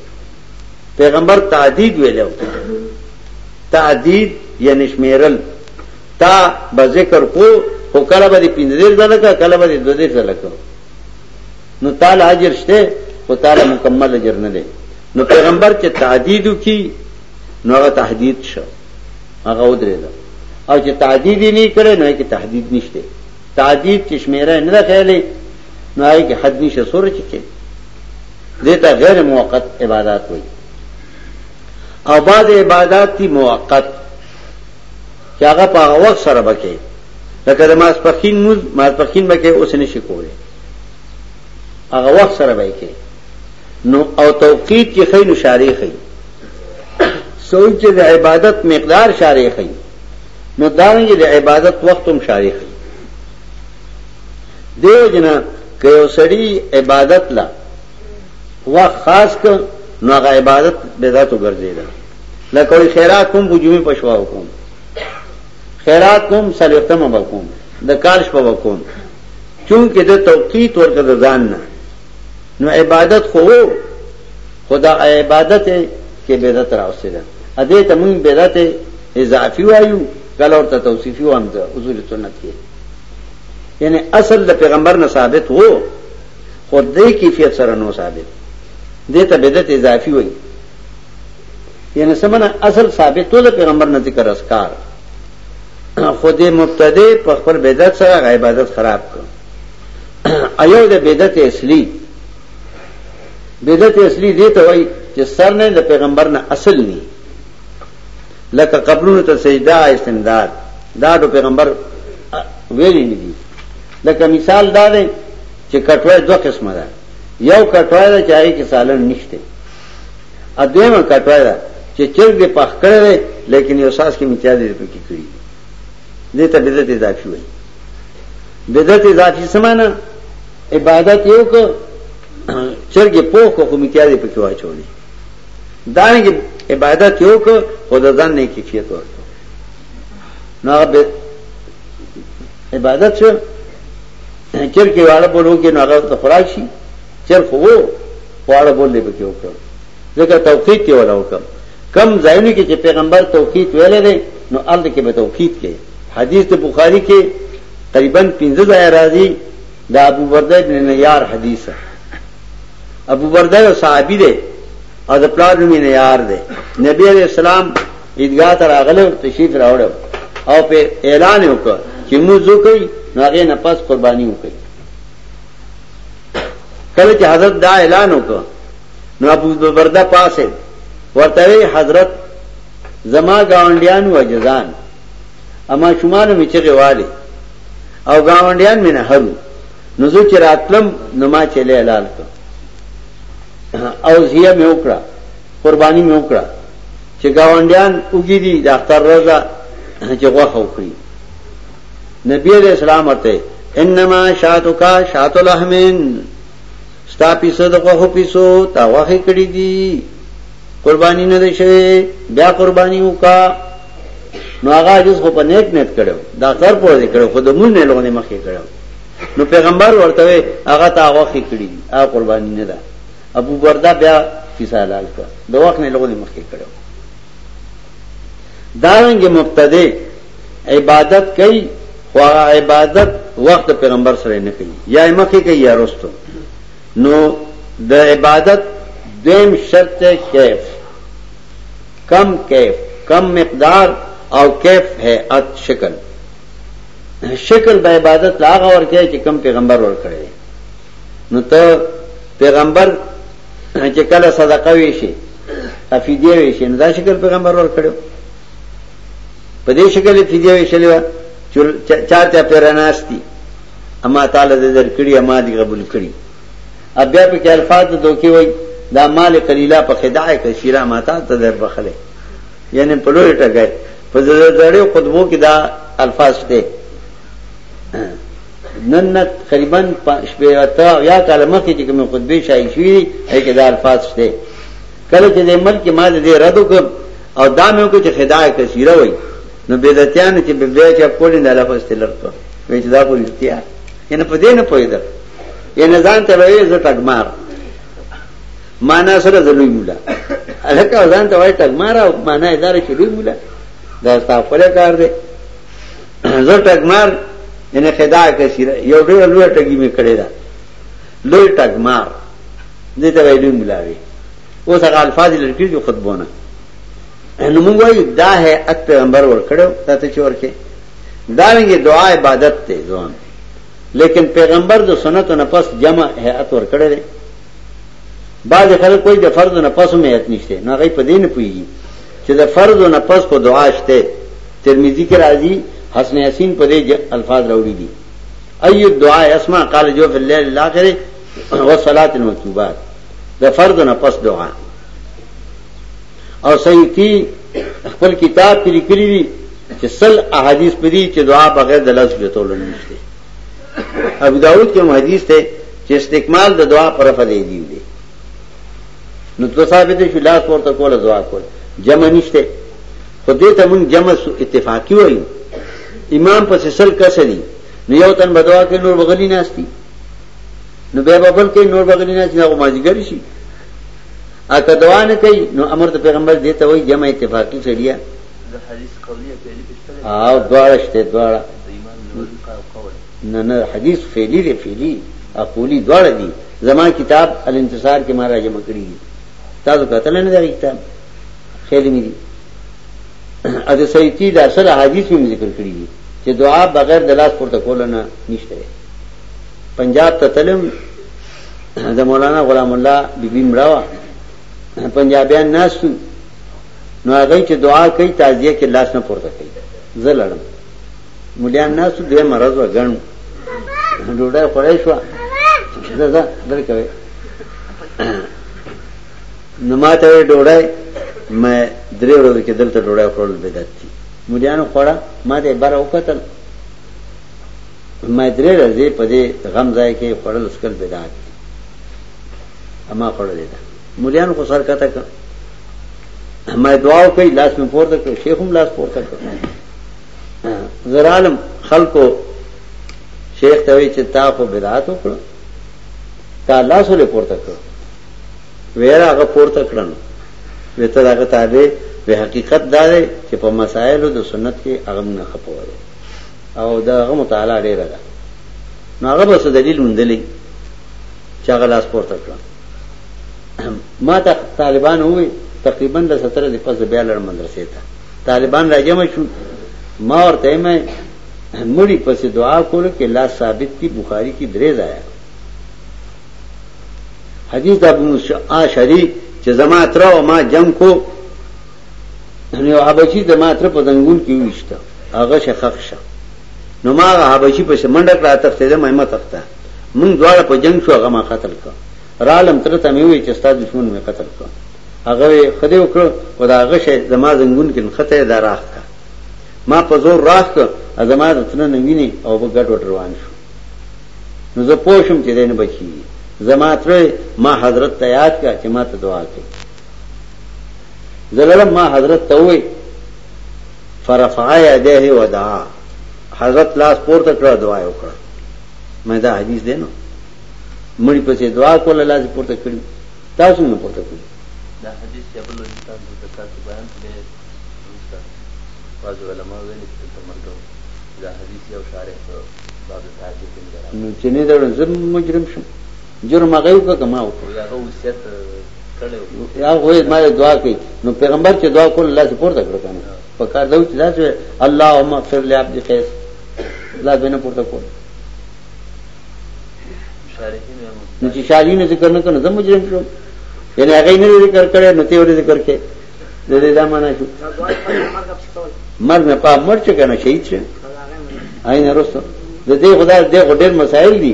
پیغمبر تعدید ویلو تعدید یعنی شمیرل تا به ذکر کو خو کله به پنځه دیر ځله کا کله به دوه دیر ځله کا نو تعالی اجر شته خو تعالی مکمل اجر نه دی نو پیغمبر چې تعدید کی نو هغه تهدید شو هغه ودرېد او چې تعدید نه کړي نو کې تهدید نشته تعدید چې شمیره نه راخېلې نو هغه کې حد نشه سور چې دیتا غیر موقت عبادات وای او بعد عبادات تی موقت چې هغه په وخت سره بکې لکه د ماسپخین موز ماسپخین بکې اوس نشي کوله هغه وخت سره بکې نو او توقیت کې خې نو شارې خې سوچ د عبادت مقدار شارې خې نو دا نه د عبادت وخت هم شارې خې دیو جنا که یو سړی عبادت لا وخت خاص ک نو هغه عبادت بدعت وګرځیدا لکه وی خیرات کوم په جمعې پښوا وکوم خیرات کوم سلیختم وکوم د کال شپه وکوم چونکه د توقیت ورکړه د ځان نه نو عبادت خو خدا عبادت کې بدعت راوستل ا دې ته موږ بدعت اضافي وایو کله ورته توصیفي وامځه حضور سنت کې یعنی اصل د پیغمبر نه ثابت وو خو دې کیفیت سره نو ثابت دې ته بدعت اضافي وایي یعنی سمنه اصل ثابت وو د پیغمبر نه ذکر اسکار خو دې مبتدی په خپل بدعت سره عبادت خراب کړ ایو د بدعت اصلي بدعت اصلي دې ته وایي چې سر نه د پیغمبر نه اصل نه لکه قبرونو ته سجده استمداد دا د پیغمبر ویلي نه دي لکه مثال دا دی چې کټوای دوه قسمه ده یو کټوای ده چې هغه کې سالن نشته ا دویمه کټوای ده چې چرګ دې پخ کړی لیکن یو ساس کې امتیاز دې پکې کړی دې ته بدعت اضافي وایي بدعت اضافي سمانه عبادت یو کو چرګ پوخ کو امتیاز دې پکې واچولې دارنګ عبادت یو کو خود ځان نه کیفیت ورکو نو عبادت شو چر کې واړه بولو کې نو هغه ته خوراک شي چر خو وو واړه بولې به کې وکړ ځکه توقیت یې ولا وکړ کم ځایونه کې چې پیغمبر توقیت ویلې دی نو الته کې به توقیت کې حدیث ته بخاری کې تقریبا 15 ځای راځي دا ابو برده ابن نیار حدیث ابو برده یو صحابي دی او د پلار نوم یې نیار دی نبی علیہ السلام عیدګاه ته راغلی او تشریف راوړی او په اعلان یې وکړ چې موږ وکړي نو هغې نه پس قرباني وکړي کله چې حضرت دا اعلان وکړ نو ابو برده پاسه ورته حضرت زما گاونډیان و جزان اما شمال می چغه والي او گاونډیان مې نه هرو نو زه چې راتلم نو ما چې لال کړ او زیه مې وکړه قرباني مې وکړه چې گاونډیان وګی دي د اختر رضا چې غوخه وکړي نبی علیہ السلام ورته انما شاتک شات اللحمن ستا پیسو د غوخه پیسو تا غوخه کړی دي قربانی نه دی شوی بیا قربانی وکا نو هغه عجز خو په نیک نیت کړو دا تر په دې کړو خو د مون نه لغونه مخې کړو نو پیغمبر ورته هغه ته هغه خې کړی هغه قربانی نه ده ابو بردا بیا کیسه حلال کړ د وخت نه لغونه مخې کړو دارنګ مبتدی عبادت کوي خو عبادت وخت پیغمبر سره نه کوي یا مخې کوي یا رستو نو د عبادت دویم شرط ہے کیف کم کیف کم مقدار او کیف ہے ات شکل شکل به عبادت لاغه ورکه چې کم پیغمبر ور کړی نو ته پیغمبر چې کله صدقه وی شي افیدیه وی شي نو دا شکل پیغمبر ور کړو په دې شکل افیدیه وی شلو چاته پیرناستی اما تعالی دې درکړي اما دې قبول کړي بیا په کې الفاظ د دوکي وای دا مال قلیلا په خدای کې شیرا ماتا ته در بخله یعنی په لوی ټګای په زړه خطبو کې دا الفاظ ته نن نه تقریبا شپږ تا یا کله مخکې چې کوم خطبه شای شوې هغه دا الفاظ ته کله چې د ملک ما دې رد وکم او دا مې وکړ چې خدای کثیره وای نو بدعتیانو چې بیا چې کولین د لفظ تلر کو وی چې دا خو رښتیا ینه په دې نه پوهیدل ینه ځان ته وایي زه ټګمار معنا سره زلوی مولا الکه ځان ته وایي ټګمار او معنا ادارې چې لوی مولا دا تاسو خپل کار دی زه ټګمار ینه خدا کثیره یو ډېر لوی ټګی مې کړی دا لوی ټګمار دې ته وایي لوی مولا وی اوس هغه الفاظ لري چې خطبونه نو موږ وایو دا هيئت پیغمبر ورکړو دا ته چې ورکه دا رنګه دعا عبادت ته ځوان لیکن پیغمبر د سنت نه پس جمع هيئت ورکړل بعض خلک کوئی د فرض نه پس هم هيئت نشته نه غي په دین پوي چې د فرض نه پس کو دعا شته ترمذی کې راځي حسن یاسین په دې الفاظ راوړي دي اي الدعاء اسمع قال جو في الليل الاخر والصلاه المكتوبات د فرض نه پس دعا او سیوطی خپل کتاب کې لیکلي دي چې سل احادیث پدې چې دعا بغیر د لفظ جوتول نشته ابو داود کې حدیث ته چې استکمال د دعا پر فضل دی دی نو تو ثابت شو لا کور ته کوله دعا کول جمع نشته خو دې ته مون جمع سو اتفاقی وایو امام پس سل کسلی نو یو تن بدوا کې نور بغلی نه استی نو بیا بابل کې نور بغلی نه چې هغه ماجګر شي اکه دعا نه کوي نو امر د پیغمبر دی ته وایي جمع اتفاقی شریعه د حدیث قولی فعلی پښتنه او دواړه شته دواړه نه نه حدیث فعلی دی فعلی او قولی دواړه دي زما کتاب الانتصار کې ما را جمع کړی دي تاسو کتل نه دی کتاب خیر مې دي ا د سیتی د اصل حدیث مې ذکر کړی دي چې دعا بغیر د لاس پورته کول نه نشته پنجاب ته تلم د مولانا غلام الله بیبي مړه وه پنجابیان ناستو نو هغه چې دعا کوي تعزیه کې لاس نه پورته کوي زه لړم مليان ناستو دوی مرض و ګڼو ډوډۍ خورای شو زه زه درکوي نو ما ته ډوډۍ مې درې ورځې کې دلته ډوډۍ خورل بدعت دي مليانو خوړه ما دې بار وکتل ما درې ورځې په دې غم ځای کې خړل اسکل بدعت دي اما خړلې ده مليان خو سر کته کړ ما دعا وکړي لاس مې پورته کړ شیخ هم لاس پورته کړ زرالم خلکو شیخ ته وی چې تا خو بدعت وکړ تا لاس ولې پورته کړ ویرا هغه پورته کړن وته هغه تابع به حقیقت دا دی چې په مسائلو د سنت کې هغه نه خپوره او دا هغه مطالعه ډیره ده نو هغه به څه دلیل مندلې چې هغه لاس پورته کړ ما ته طالبان وې تقریبا د 17 د پس بیا لړ مدرسې ته طالبان راځم شو ما ورته مې مړی پس دعا کول کې لا ثابت کی بخاری کی درې ځای حدیث د ابو موسی آشری چې زما تر او ما جنگ کو نو یو حبشي د ما تر په زنګون کې ویشته هغه شخخ شه نو ما هغه حبشي په منډه کړه تختې ده مې ما تخته مونږ دواړه په جنگ شو هغه ما قتل کړ رالم تر ته مې وی چې ستاسو دشمن مې قتل کړ هغه خدای وکړ او دا هغه شی د ما زنګون کې خطه ده راخ کا ما په زور راخ کا ازما د تنه نه ویني او په ګډ وډ روان شو نو زه پوښم چې دینه بچی زما تر ما حضرت ته یاد کا چې ما ته دعا کړې زلړم ما حضرت ته وې فرفع يديه ودعا حضرت لاس پورته کړ دعا وکړه مې دا حدیث دی نو مړی پسې دعا کوله لاس پورته کړی تاسو نه پورته کړی دا حدیث چې بل لږ تاسو د زکات بیان کړی روسته بعض علما ویلي چې تر مرګ دا حدیث یو شارح باب تعجب نو چې نه دا زم مجرم شم جرم هغه وکړ که ما وکړ یا هغه وصیت کړی یا هغه ویل ما دعا کړې نو پیغمبر چې دعا کول الله سي پورته کړ کنه په کار دا چې دا چې اللهم اغفر لعبد قیس لا بنه پورته کول نو چې شارین ذکر نه کنه زم مجرم شو یعنی هغه نه ذکر کړي نو ته ورې ذکر کړي د دې دا معنا شو مرګ نه پام مرچ کنه شهید شه آینه رسو د دې خدای د ډېر مسائل دي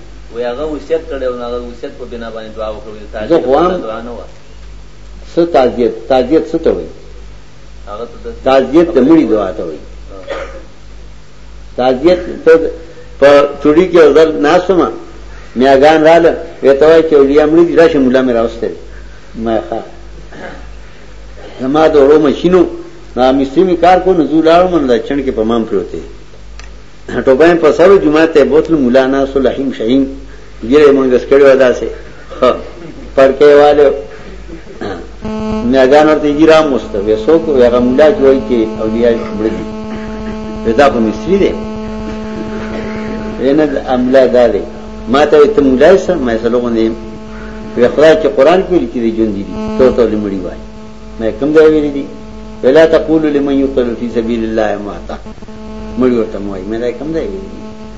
وی هغه وصیت کړی او هغه وصیت په بنا باندې دعا وکړه وی تعزیت دعا نه و څه تعزیت تعزیت څه ته وی هغه ته تعزیت د مړي دعا ته وی تعزیت ته په چړي کې ځل ناسمه میاګان رااله وته وای چې ولیا مړي دي راشه مولا مې راوسته ما ښا زما د ورو ماشینو نا مستری می کار کو نزول اړمن د چن کې پمام پروته ټوپایم په سر جمعه ته بوتل مولا ناس لحیم شهیم ګیره مونږ سکړی ودا سه پړکې والو میاګان ورته ګیرا مستوي سو کو هغه مولا جوړی کې او بیا بړدي دا په مصری دی نه املا دالي ما ته ته مولا سره مې سره غونډې په خدای چې قران کې لیکلي جون دي ته ته لمړی وای مې کوم ځای ویلي دي ولا تقول لمن يقتل في سبيل الله اموات مړي ورته موي مې دا کوم ځای ویلي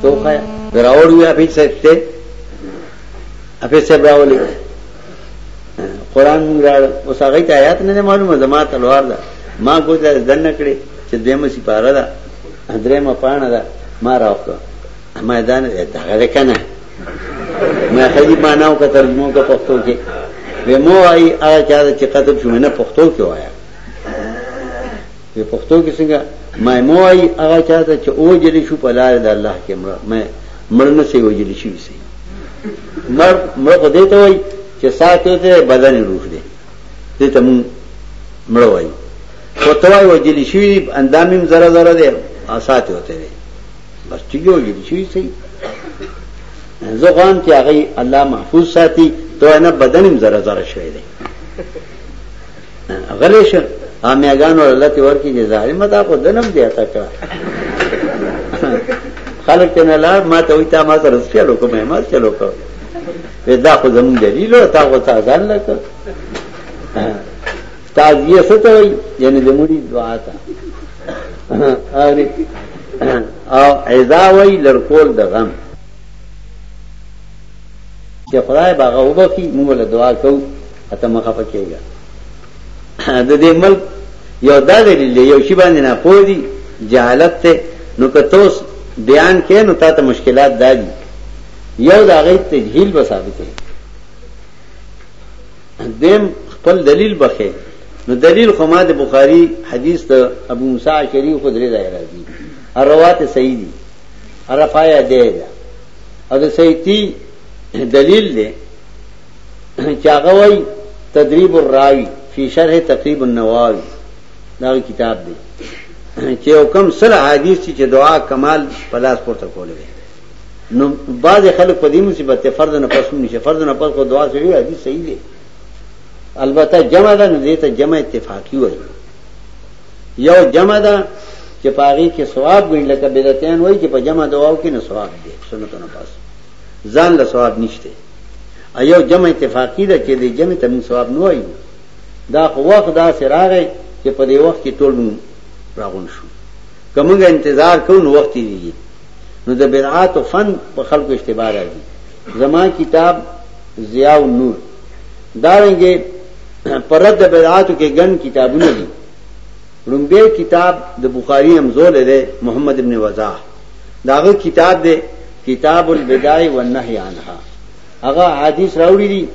توخه راوړ وی ابي صاحب ته ابي صاحب راولي قران موږ راړ اوس هغه ته آیات نه معلومه زما تلوار ده ما ګوزه دنه کړې چې دیمه سي پاره ده درېمه پانه ده ما راوکړه میدان ته هغه کنه ما خدي ماناو کا ترجمه کا پښتو کې به مو آی هغه چا چې قتل شو نه پښتو کې وایا په پښتو کې څنګه ما مو آی هغه چا چې او جلی شو په لار د الله کې مړ مې مړ نه سي او جلی شي سي مړ مړ په دې ته وای چې ساتو ته بدن روح دی دې ته مون مړ وای خو توای وجلی شي اندامیم زره زره دی ساتو ته بس چې جوړ دي شي صحیح زه غوام چې هغه الله محفوظ ساتي ته نه بدنم زره زره شوی دی غلې شه امیاګان ور الله ته ورکی چې ظالم دا کو دنم دی تا کړه خلک ته نه لار ما ته وي تا ما سره سپیلو کوم ما چلو کو دا خو زمون دلیل او تا خو ځان لکه تعزیه څه ته وایي یعنی د مړي دعا ته او عزا وایي لړکول د غم چې خدای باغه وبخي موږ له دعا کوو اته مخه پکېږي د دې ملک یو دا دلیل یو شی باندې نه پوي دي جهالت ته نو که توس بیان کې نو تاسو مشکلات دادي یو دا غي تجهیل وسابته دیم خپل دلیل بخې نو دلیل خو ما د بخاری حدیث ته ابو موسی عشری خو درې ځای راځي اروات صحیح دي ارفایا دی دا او د سیتی دلیل دی چې هغه وای تدریب الراوی فی شرح تقریب النواوی دا کتاب دی چې حکم سره حدیث چې دعا کمال پلاس پورته کولې نو بعض خلک په دې مصیبت ته فرض نه پس مونږ فرض نه پس کو دعا سوي حدیث صحیح دی البته جمع ده نو دې ته جمع اتفاقی وایي یو جمع ده چې پاغي کې ثواب غوښنه لکه بدعتین وایي چې په جمع دعاو کې نه ثواب دی سنت نه پس ځان له ثواب نشته ایو جمع اتفاقی ده چې دې جمع ته ثواب نه وایي دا خو وخت دا سراغه چې په دې وخت کې ټول راغون شو کومه انتظار کوو وخت یې نو د بدعات او فن په خلکو اشتباه راځي زما کتاب ضیاء النور دارنګه پرد بدعاتو کې ګن کتابونه دي لومبه کتاب د بخاری همزول دی محمد ابن وضاح داغه کتاب دی کتاب البدع والنهی عنها هغه حدیث راوړي دي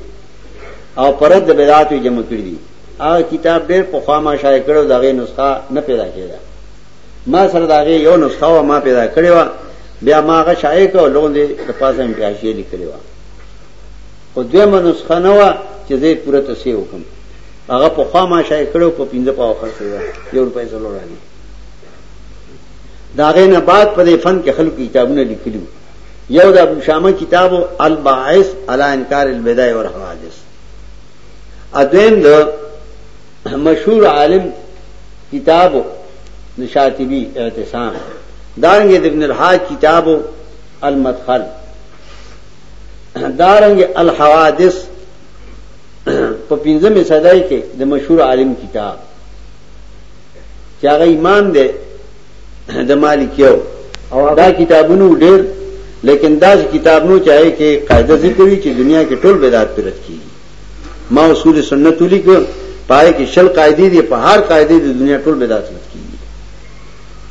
او پرد د بدعاتو جمع کړی دي هغه کتاب ډېر په خامہ شای کړو دغه نسخه نه پیدا کېده ما سره دا غي یو نسخه وا ما پیدا کړی وا بیا ما غ شای کو لون دي د پاسه می پیاشي لیکلی وا خو دې ما نسخه نه وا چې زه پوره تسې وکم هغه په خوا ما شای کړو په پینځه پاو خرڅ کړو یو روپۍ زلو راځي دا غي نه بعد په فن کې خلکو کتابونه لیکلو یو د ابو شامه کتاب الباعث علی انکار البدع والحوادث اذن د مشهور عالم کتاب د شاطبی اعتصام دارنګ د ابن الحاج کتاب المدخل دارنګ الحوادث په پنځمه صدای کې د مشهور عالم کتاب چې هغه امام دی د مالکیو او دا کتابونو ډېر لیکن دا کتابونو چاهي کې قاعده ذکر وی چې دنیا کې ټول بدعت پرد کیږي ما اصول سنت ولیکو پای کې شل قاعده دي په هر قاعده د دنیا ټول بدعت کیږي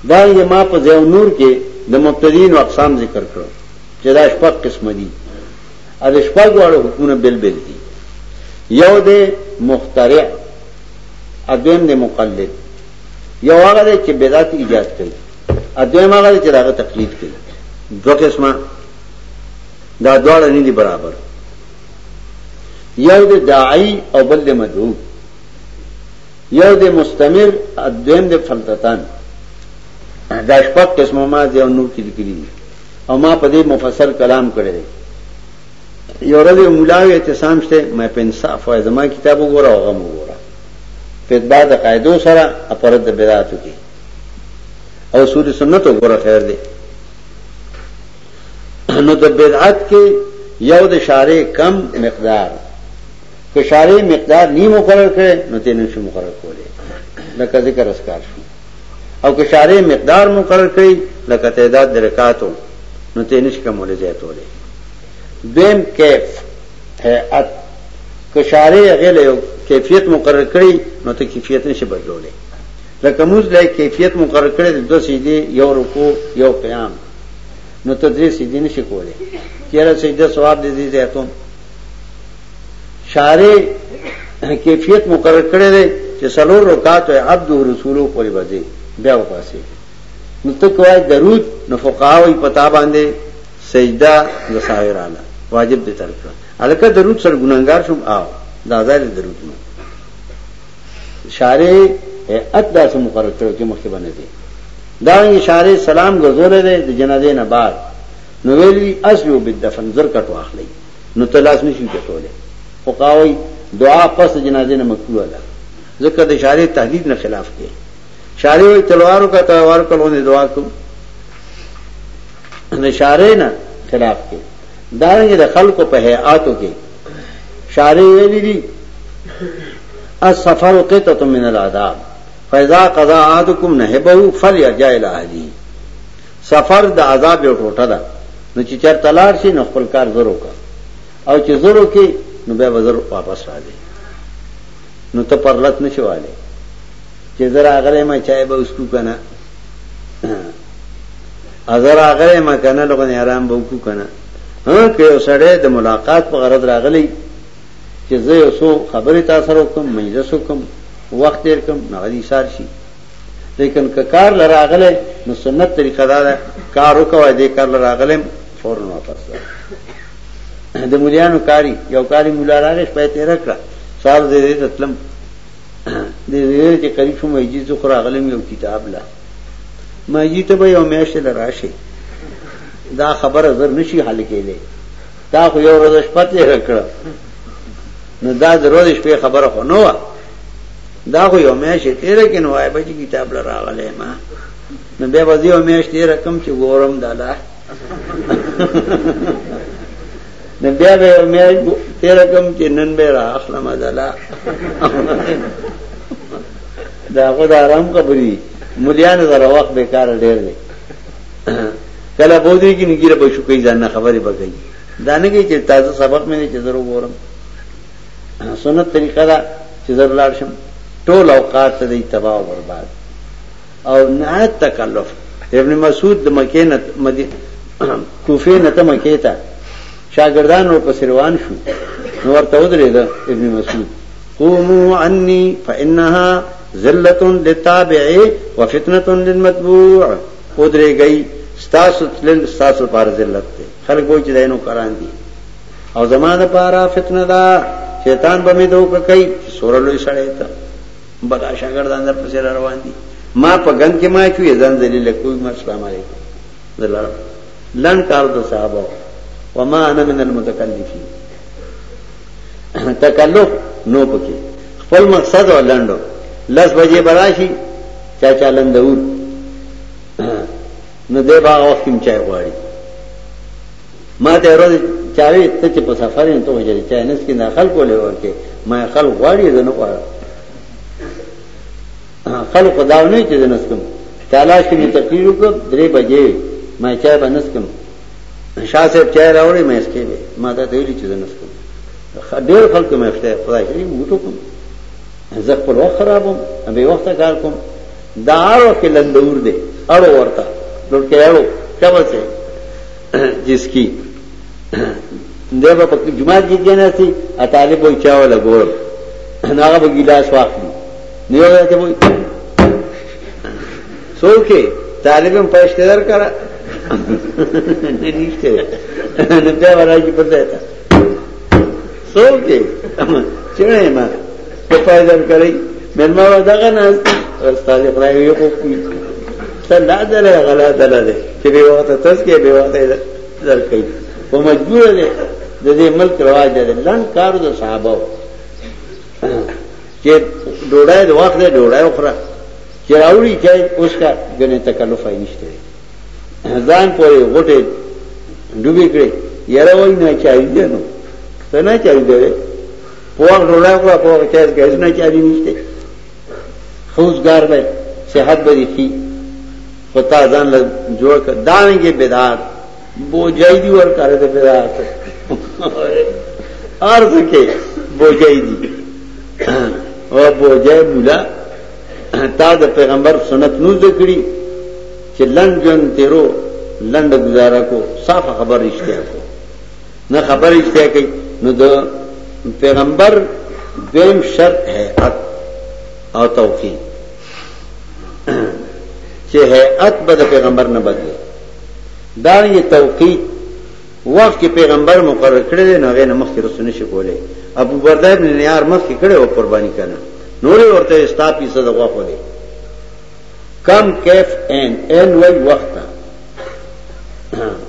دا یې ما په ځای نور کې د مبتدین او اقسام ذکر کړو چې دا شپږ قسم دي ا د شپږ واړو حکمونه بل بل دي یو د مخترع ادم د مقلد یو هغه چې بدعت ایجاد کړي ادم هغه چې داغه تقلید کړي دوه قسمه دا دواړه نه دي برابر یو د داعی او بل د مدعو یو د مستمر دویم د فلتتان دا شپږ قسمه ما د یو نور کې لیکلي او ما په دې مفصل کلام کړی دی یو ورځ مولاوی اعتصام شته مې په انصاف وای زما کتاب وګوره او غم وګوره په اتباع د قاعدو سره اپرد د بدعاتو کې او سوري سنت وګوره خیر دی نو د بدعت کې یو د شارې کم مقدار که شارې مقدار نی مقرر کړي نو تین شي مقرر کولې لکه ذکر اسکار شو او که شارې مقدار مقرر کړي لکه تعداد د رکعاتو نو تین شي کومه زیاتولې دیم کیف هيئت که شارې غل یو کیفیت مقرر کړي نو ته کیفیت نشي بدلولې لکه موږ له کیفیت مقرر کړي د دوه سیدي یو رکوع یو قیام نو ته درې سجدي نشي کولای چیرې سجده ثواب دې دي زیاتون شارع کیفیت مقرر کړی دی چې سلور رکعات او عبد رسولو پورې بځي بیا وپاسي نو ته کوی درود نو فقهاوی پتا باندې سجده د ساویرانه واجب دي ترک الکه درود سر ګناګار شوم آو دا ځای درود نو شارې هيئت داسې مقرر کړو چې مخکې باندې دي دا یې شارې سلام غزولې ده د جنازې نه بعد نو ویلي اسلو بالدفن زر کټ واخلي نو تلاش نشي کېټولې خو قاوي دعا پس جنازې نه مکروه ده ځکه د شارې تهدید نه خلاف کې شارې وي تلوارو کا تلوار کولونه دعا کو د شارې نه خلاف کې دا یې د خلکو په هيئاتو کې شارې ویلي دي السفر قطعه من العذاب فاذا قضى احدكم نهبه فليرجع الى اهله سفر د عذاب یو ټوټه ده نو چې چرته لاړ شي نو خپل کار زرو کا او چې زرو کې نو بیا وزر واپس راځي نو ته پرلت نشواله چې زرا غلې ما چای به اسکو کنه ازر هغه مکنه لغه نه آرام به وکړو کنه ها که یو سړی د ملاقات په غرض راغلی چې زه یو څو خبرې تاسو سره وکم مجلس وکم وخت تیر کم نه غدي سار شي لیکن که کار لراغله نو سنت طریقه دا ده کار وکوي دې کار لراغله فورن واپس ده د مليانو کاری یو کاری مولا راغش په تیر کړه سال دې دې تلم دې دې چې قریب شوم ایجی زخرا غلم یو کتاب لا ما یی ته به یو میاشت لراشي دا خبره زر نشي حل کېدی دا خو یو ورځ شپه تیر کړ نو دا د ورځ شپې خبره خو نه و دا خو یو میاشت تیر کې نو وای به کتاب لراغله ما نو بیا به یو میاشت تیر کم چې ګورم داله نو بیا به میاج تیر کم چې نن به را اخلم ازلا دا خو د آرام خبرې مليان زره وخت به کار ډېر دی کله بودري کې نګیره به شو کوي ځان خبرې بګي دا نه کې چې تازه سبق مې چې زرو ګورم سنت طریقه دا چې زر لاړ شم ټول اوقات ته دی تباہ او برباد او نهایت تکلف ابن مسعود د مکې نه مدینه کوفه نه ته مکې ته شاګردان ور پسې روان شو نو ورته ودرېد ابن مسعود قوموا عني فإنها ذلة للتابع وفتنة للمتبوع ودرېږئ ستاسو تلل ستاسو پر ذلت دی خلک وایي چې دینو کران دي او زمانه پاره فتنه ده شیطان به می دوک کوي سورلوې سړی ته بلا شاګردان در پسې را روان دي ما په ګند کې ما چوي ځان ذلیل کوي ما اسلام علیکم دلار لن کار د صحابه وما انا من المتکلفین تکلف نو پکې خپل مقصد ولندو لس بجې براشي چا چا لندور نو دې باغ وخت کې چای غواړي ما ته ورځ چاوي ته چې په سفر یې ته وځي چې نس کې داخل کولې ورکه ما خل غواړي زنه غواړم خل خدا نه چې زنه سم تلاش کې تقریر وکړ درې بجې ما چا بنس کوم شاه صاحب چا راوړې مې اسکې ما ته ویلي چې زنه سم ډېر خلک مې افته خدای دې موټو کوم زه خپل وخت خرابوم به وخت کار کوم دا اړو کې لندور دی اړو ورته نور کې اړو کمه سي جس کی دی په جمعه کې جناسي ا طالب وي چاو لګور ناغه به ګلاس واخلي نیو راته وي سوکه طالبم پښته در کړه نه نشته نه په راځي پته څوک دی چېړې ما په فایدر کړی مېرما و دغه نه استاد خدای یو کو کی ته لا دله غلا دله ده چې به وخت تاسو کې به وخت درکې په مجبور دی د دې ملک رواج دی لن کار د صحابه چې ډوړای د وخت ډوړای وخره چې راوړي چې اوس کا غنې تکلف یې نشته ځان پورې غټه ډوبې کړې یاره وای نه چاري دی نو ته نه چاري دی په وخت ډوډۍ خورا په وخت چای څکه نه چاري نشته خوزګار به صحت به دي پتا ځان له جوړ کړ دانګې بدعت بوجای دی ور کار ته بدعت ارزه کې بوجای دی او بوجای مولا تا د پیغمبر سنت نو ذکرې چې لند جون تیرو لند گزاره کو صاف خبر رښتیا کو نه خبر رښتیا کوي نو د پیغمبر دیم شرط ہے ات او توفیق چې ہے ات به د پیغمبر نه بدلي دا یې توقیت وخت کې پیغمبر مقرر کړی دی نو هغه نه مخکې رسو نشي کولای ابو برده ابن نیار مخکې کړی او قرباني کنه نور ورته استا پیسه د غوښو دی کم کیف ان ان وای وخت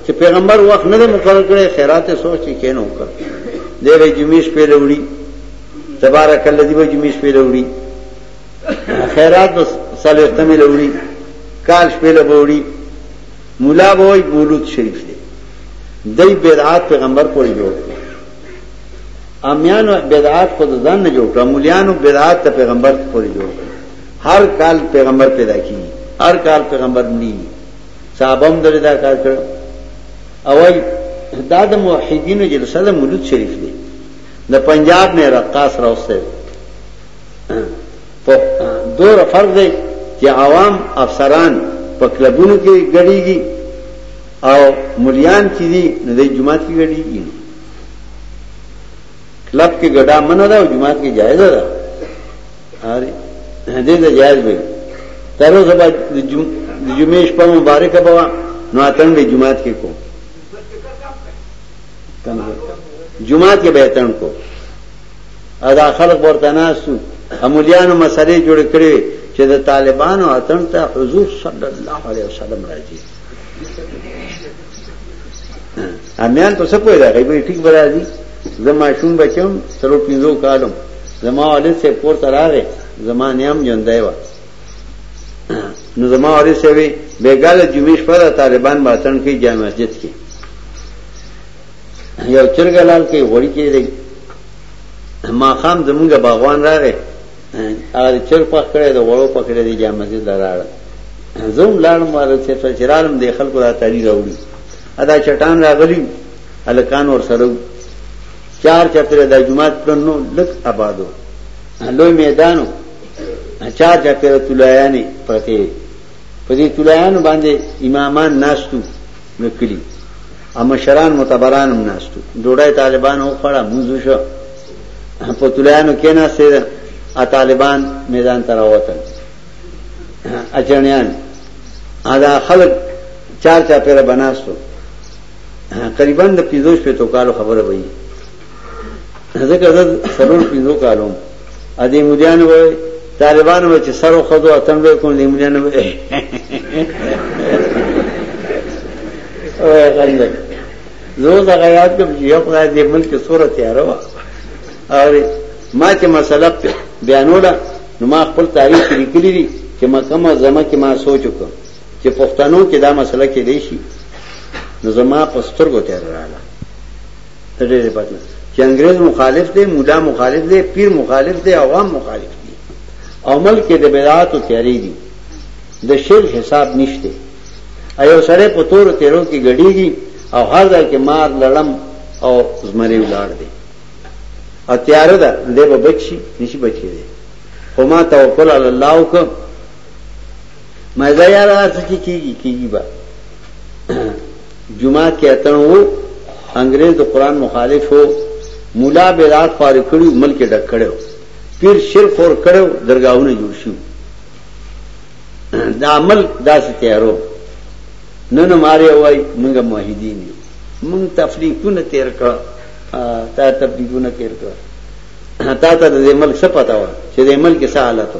چې پیغمبر وخت نه مقرر کړی خیرات سوچ یې کینو کړ دی به جمیش په لوري تبارک الذی به جمیش په لوري خیرات بس صالح تمه لوري کال شپې لوري مولا به وای مولود شریف دی دای بدعات پیغمبر پورې جوړ کړ امیانو بدعات خود ځان نه جوړ کړ مولیانو بدعات ته پیغمبر پورې جوړ کړ هر کال پیغمبر پیدا کی هر کال پیغمبر نی صحابه هم درې دا کار کړ اوای دا د موحدینو جلسه د مولود شریف دی د پنجاب نه رقاص راوسته په دوره فرق دی چې عوام افسران په کلبونو کې ګډيږي او مليان چې دي نو د جماعت کې ګډيږي کلب کې ګډا منه ده او جماعت کې جایز ده اره دې ته جایز وي تر اوسه به د جمعې شپه مبارکه بوا نو اتن د جماعت کې کو جماعت کې به اتن کو ادا خلق ورته ناسو امولیانو مسلې جوړ کړې چې د طالبانو اتن ته حضور صلی الله علیه وسلم راځي امیان په څه پوهه ده غیبه ټیک برازي زما شوم بچم سره پینځو کالم زما والد سے کور ته راغې زما نیام ژوندای و نو زما والد سے وی بیګاله جمعې شپه طالبان باسن کې جامع مسجد کې یو چرګ لال کې غوړی کې دی ما خام زمونږ باغوان راغی هغه چر پخ کړی د وړو پخ کړی دی جامه دې دراړ زوم لاړم واره چې فچرالم د خلکو را تړي راوړي ادا چټان راغلی الکان ور سره چار چتر د جمعات پرنو لک آبادو لوی میدانو چار چتر تلایانی پرته په دې تلایانو باندې امامان ناشتو نکلی او مشران متبران هم ناستو ډوډۍ طالبانو وخوړه مونږ وشو په تلیانو کې ناستې ده ا طالبان میدان ته راوتل اچنیان ادا خلک چار چا پیره بناستو قریبا د پیزوش په توکالو خبره وایي ځکه زه سلور پنځو کالو ا دې مليان وای طالبان و چې سر خدو اتن به کوم دې مليان وای وای غلط زه دا غیات کوم چې یو خدای دې ملک صورت تیار و او ما چې مسله بیانوله نو ما خپل تاریخ لیکلی دي چې ما کومه زما کې ما سوچ وکړ چې پښتنو کې دا مسله کې دی شي نو زما پستر ګوتې رااله ته ډېر پات نه چې انګريز مخالف دی مولا مخالف دی پیر مخالف دی عوام مخالف دی او ملک د بدعات او تیاری دی د شرک حساب نشته ایو سره په تور تیرو کې غړیږي او هر ځای کې مار لړم او زمری ولار دی او تیار ده دی به بچي نشي بچي دی خو ما توکل علی الله وک مې ځای راځي کیږي کیږي با جمعه کې اتڼ وو انګريز د قران مخالف وو مولا بیرات فارغ کړو ملک ډک کړو پیر شر خور کړو درگاہونه جوړ شو دا ملک داسې تیارو نن ماري وای موږ موحدین یو موږ تفلیقونه تیر کړو تا تفلیقونه تیر کړو تا ته د ملک څه پتا و چې د ملک څه حالت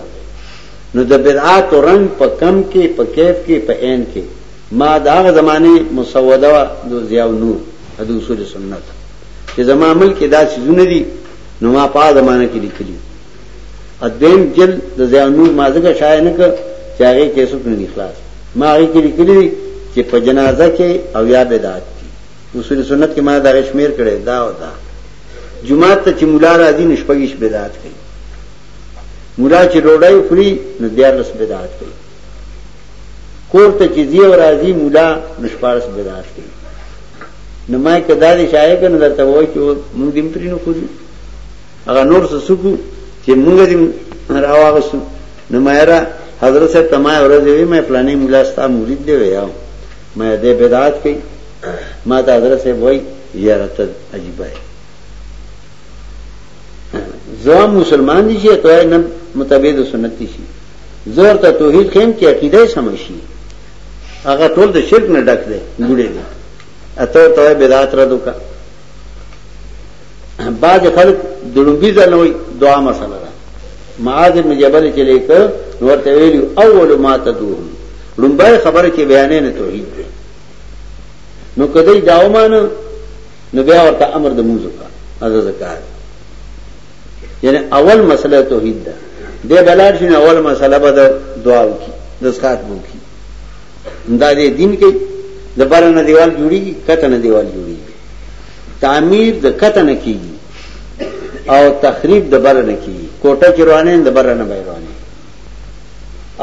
نو د بدعات رنگ په کم کې په کیف کې په عین کې ما د هغه زمانه مسوده وا د ضیاء نور د اصول سنت چې زما ملک دا سيزونه دي نو ما په زمانه کې لیکلي ادم جل د ضیاء نور ما ځکه شای نه کړ چې هغه کې څوک نه اخلاص ما هغه کې لیکلي چې په جنازه کې او یا بدعت دي اصول سنت کې ما دا شمیر کړي دا او دا جمعه ته چې مولا راځي نشپګیش بدعت کوي مولا چې ډوډۍ خوري نو دیارلس بدعت کوي کور ته چې ځي او راځي مولا نو شپارس بدعت کوي نو ما کې دا دې شایع کنه درته وای چې موږ دې پرې نه کوو هغه نور څه سکو چې موږ دې راواغسو نو ما را حضرت صاحب تما ورځ وی مې فلاني مولا ستا مرید دی ویاو مې دې بدعت کوي ما ته حضرت صاحب وای یاره ته عجیب دی زه مسلمان دي چې ته نه متابع د سنت شي زور ته توحید خیم چې عقیده سم شي هغه ټول د شرک نه ډک دی ګړې دی اته ته بدعت را دوکا بعض خلک دړوبي ځنوي دعا مسله ده معاذ بن جبل چې لیک نور ته ویلو اول ما تدور لومبای خبره کې بیانې نه توحید دی نو کدی داومانه نو بیا ورته امر د موزه کا از زکات یعنی اول مسله توحید ده دی بلار شي نو اول مسله به د دعا وکي د زکات به وکي دا دې دین کې د بر نه دیوال جوړیږي کته نه دیوال جوړیږي تعمیر د کته نه کیږي او تخریب د بر نه کیږي کوټه کې روانه د بر نه بیرانه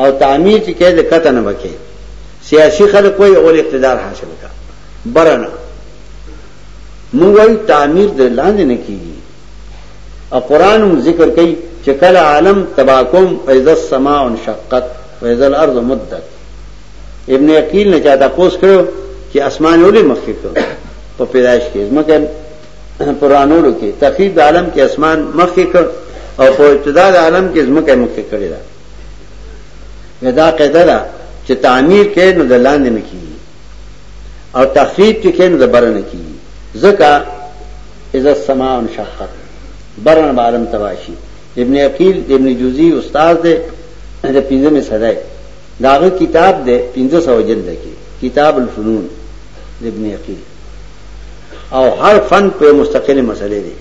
او تعمیر چې کې د کته نه وکي سیاسي خلک کوئی اول اقتدار حاصل کا برنه موږ وایو تعمیر د لاندې نه کیږي او قران هم ذکر کوي چې کله عالم تباکم فیض السماء انشقت فیض الارض مدت ابن عقیل نه چاته پوس کړو چې اسمان ولې مخکې کړو په پیدائش کې مګر پرانولو کې تخریب د عالم کې اسمان مخکې کړ او په ابتدا د عالم کې زمکه مخکې کړی دا دا قاعده ده چې تعمیر کې نو دلاندې نه کیږي او تخفیف چې کین د برنه کی زکا اذا السماء انشقت برنه به عالم تواشی ابن عقیل ابن جوزی استاد دی د پنځمه صدای داغه کتاب دی 1500 جلد کې کتاب الفنون ابن عقیل او هر فن په مستقله مسله دی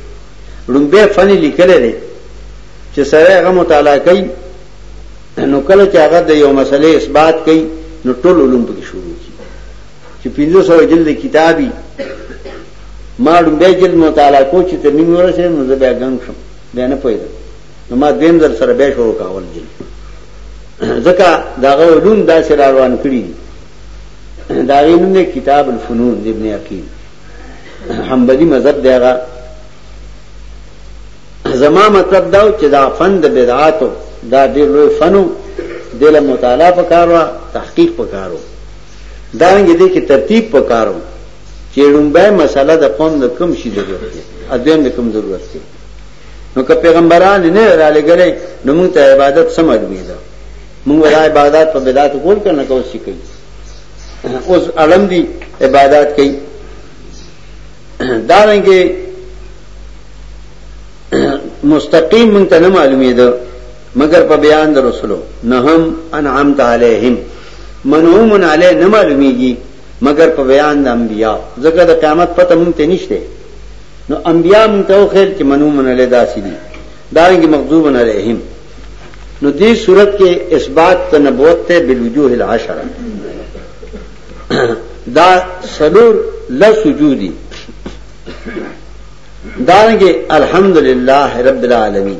لومبه فن لیکل دی چې سره هغه مطالعه کوي نو کله چې هغه د یو مسلې اثبات کوي نو ټول علوم پکې شروع کی چې پنځه سو جلد کتابي ما ډوبه جلد مطالعه کو چې تر نیمه ورسې نو زه بیا غنګ شم بیا نه پیدا نو ما دیم در سره بیا شروع کاول جلد ځکه داغه علوم دا سره روان کړی دي دا علم نه کتاب الفنون ابن عقیل حنبلی مذهب دیغه زما مطلب داو چې دا فن د بدعاتو دا ډیر لوی فنو دله مطالعه پکارو تحقیق پکارو دا رنګ دې کې ترتیب پکارو چې لومبه مسله د قوم د کم شي ضرورت دی اذن د کم ضرورت دی نو که پیغمبران نه را لګلې نو موږ ته عبادت سمج وی دا موږ را عبادت په بدعت کول کنه کو شي کوي اوس علم دی عبادت کوي دا رنګه مستقیم مونږ ته نه معلومېده مګر په بیان د رسولو نه هم انعمت علیهم منعوم علی نه معلومیږي مګر په بیان د انبیا ځکه د قیامت پته مونږ ته نشته نو انبیا مونږ ته خیر چې منعوم علی داسې دي دارنګ مغضوب علیهم نو دې صورت کې اثبات ته نبوت ته بالوجوه العشره دا سلور لسجودي دارنګه الحمدلله رب العالمین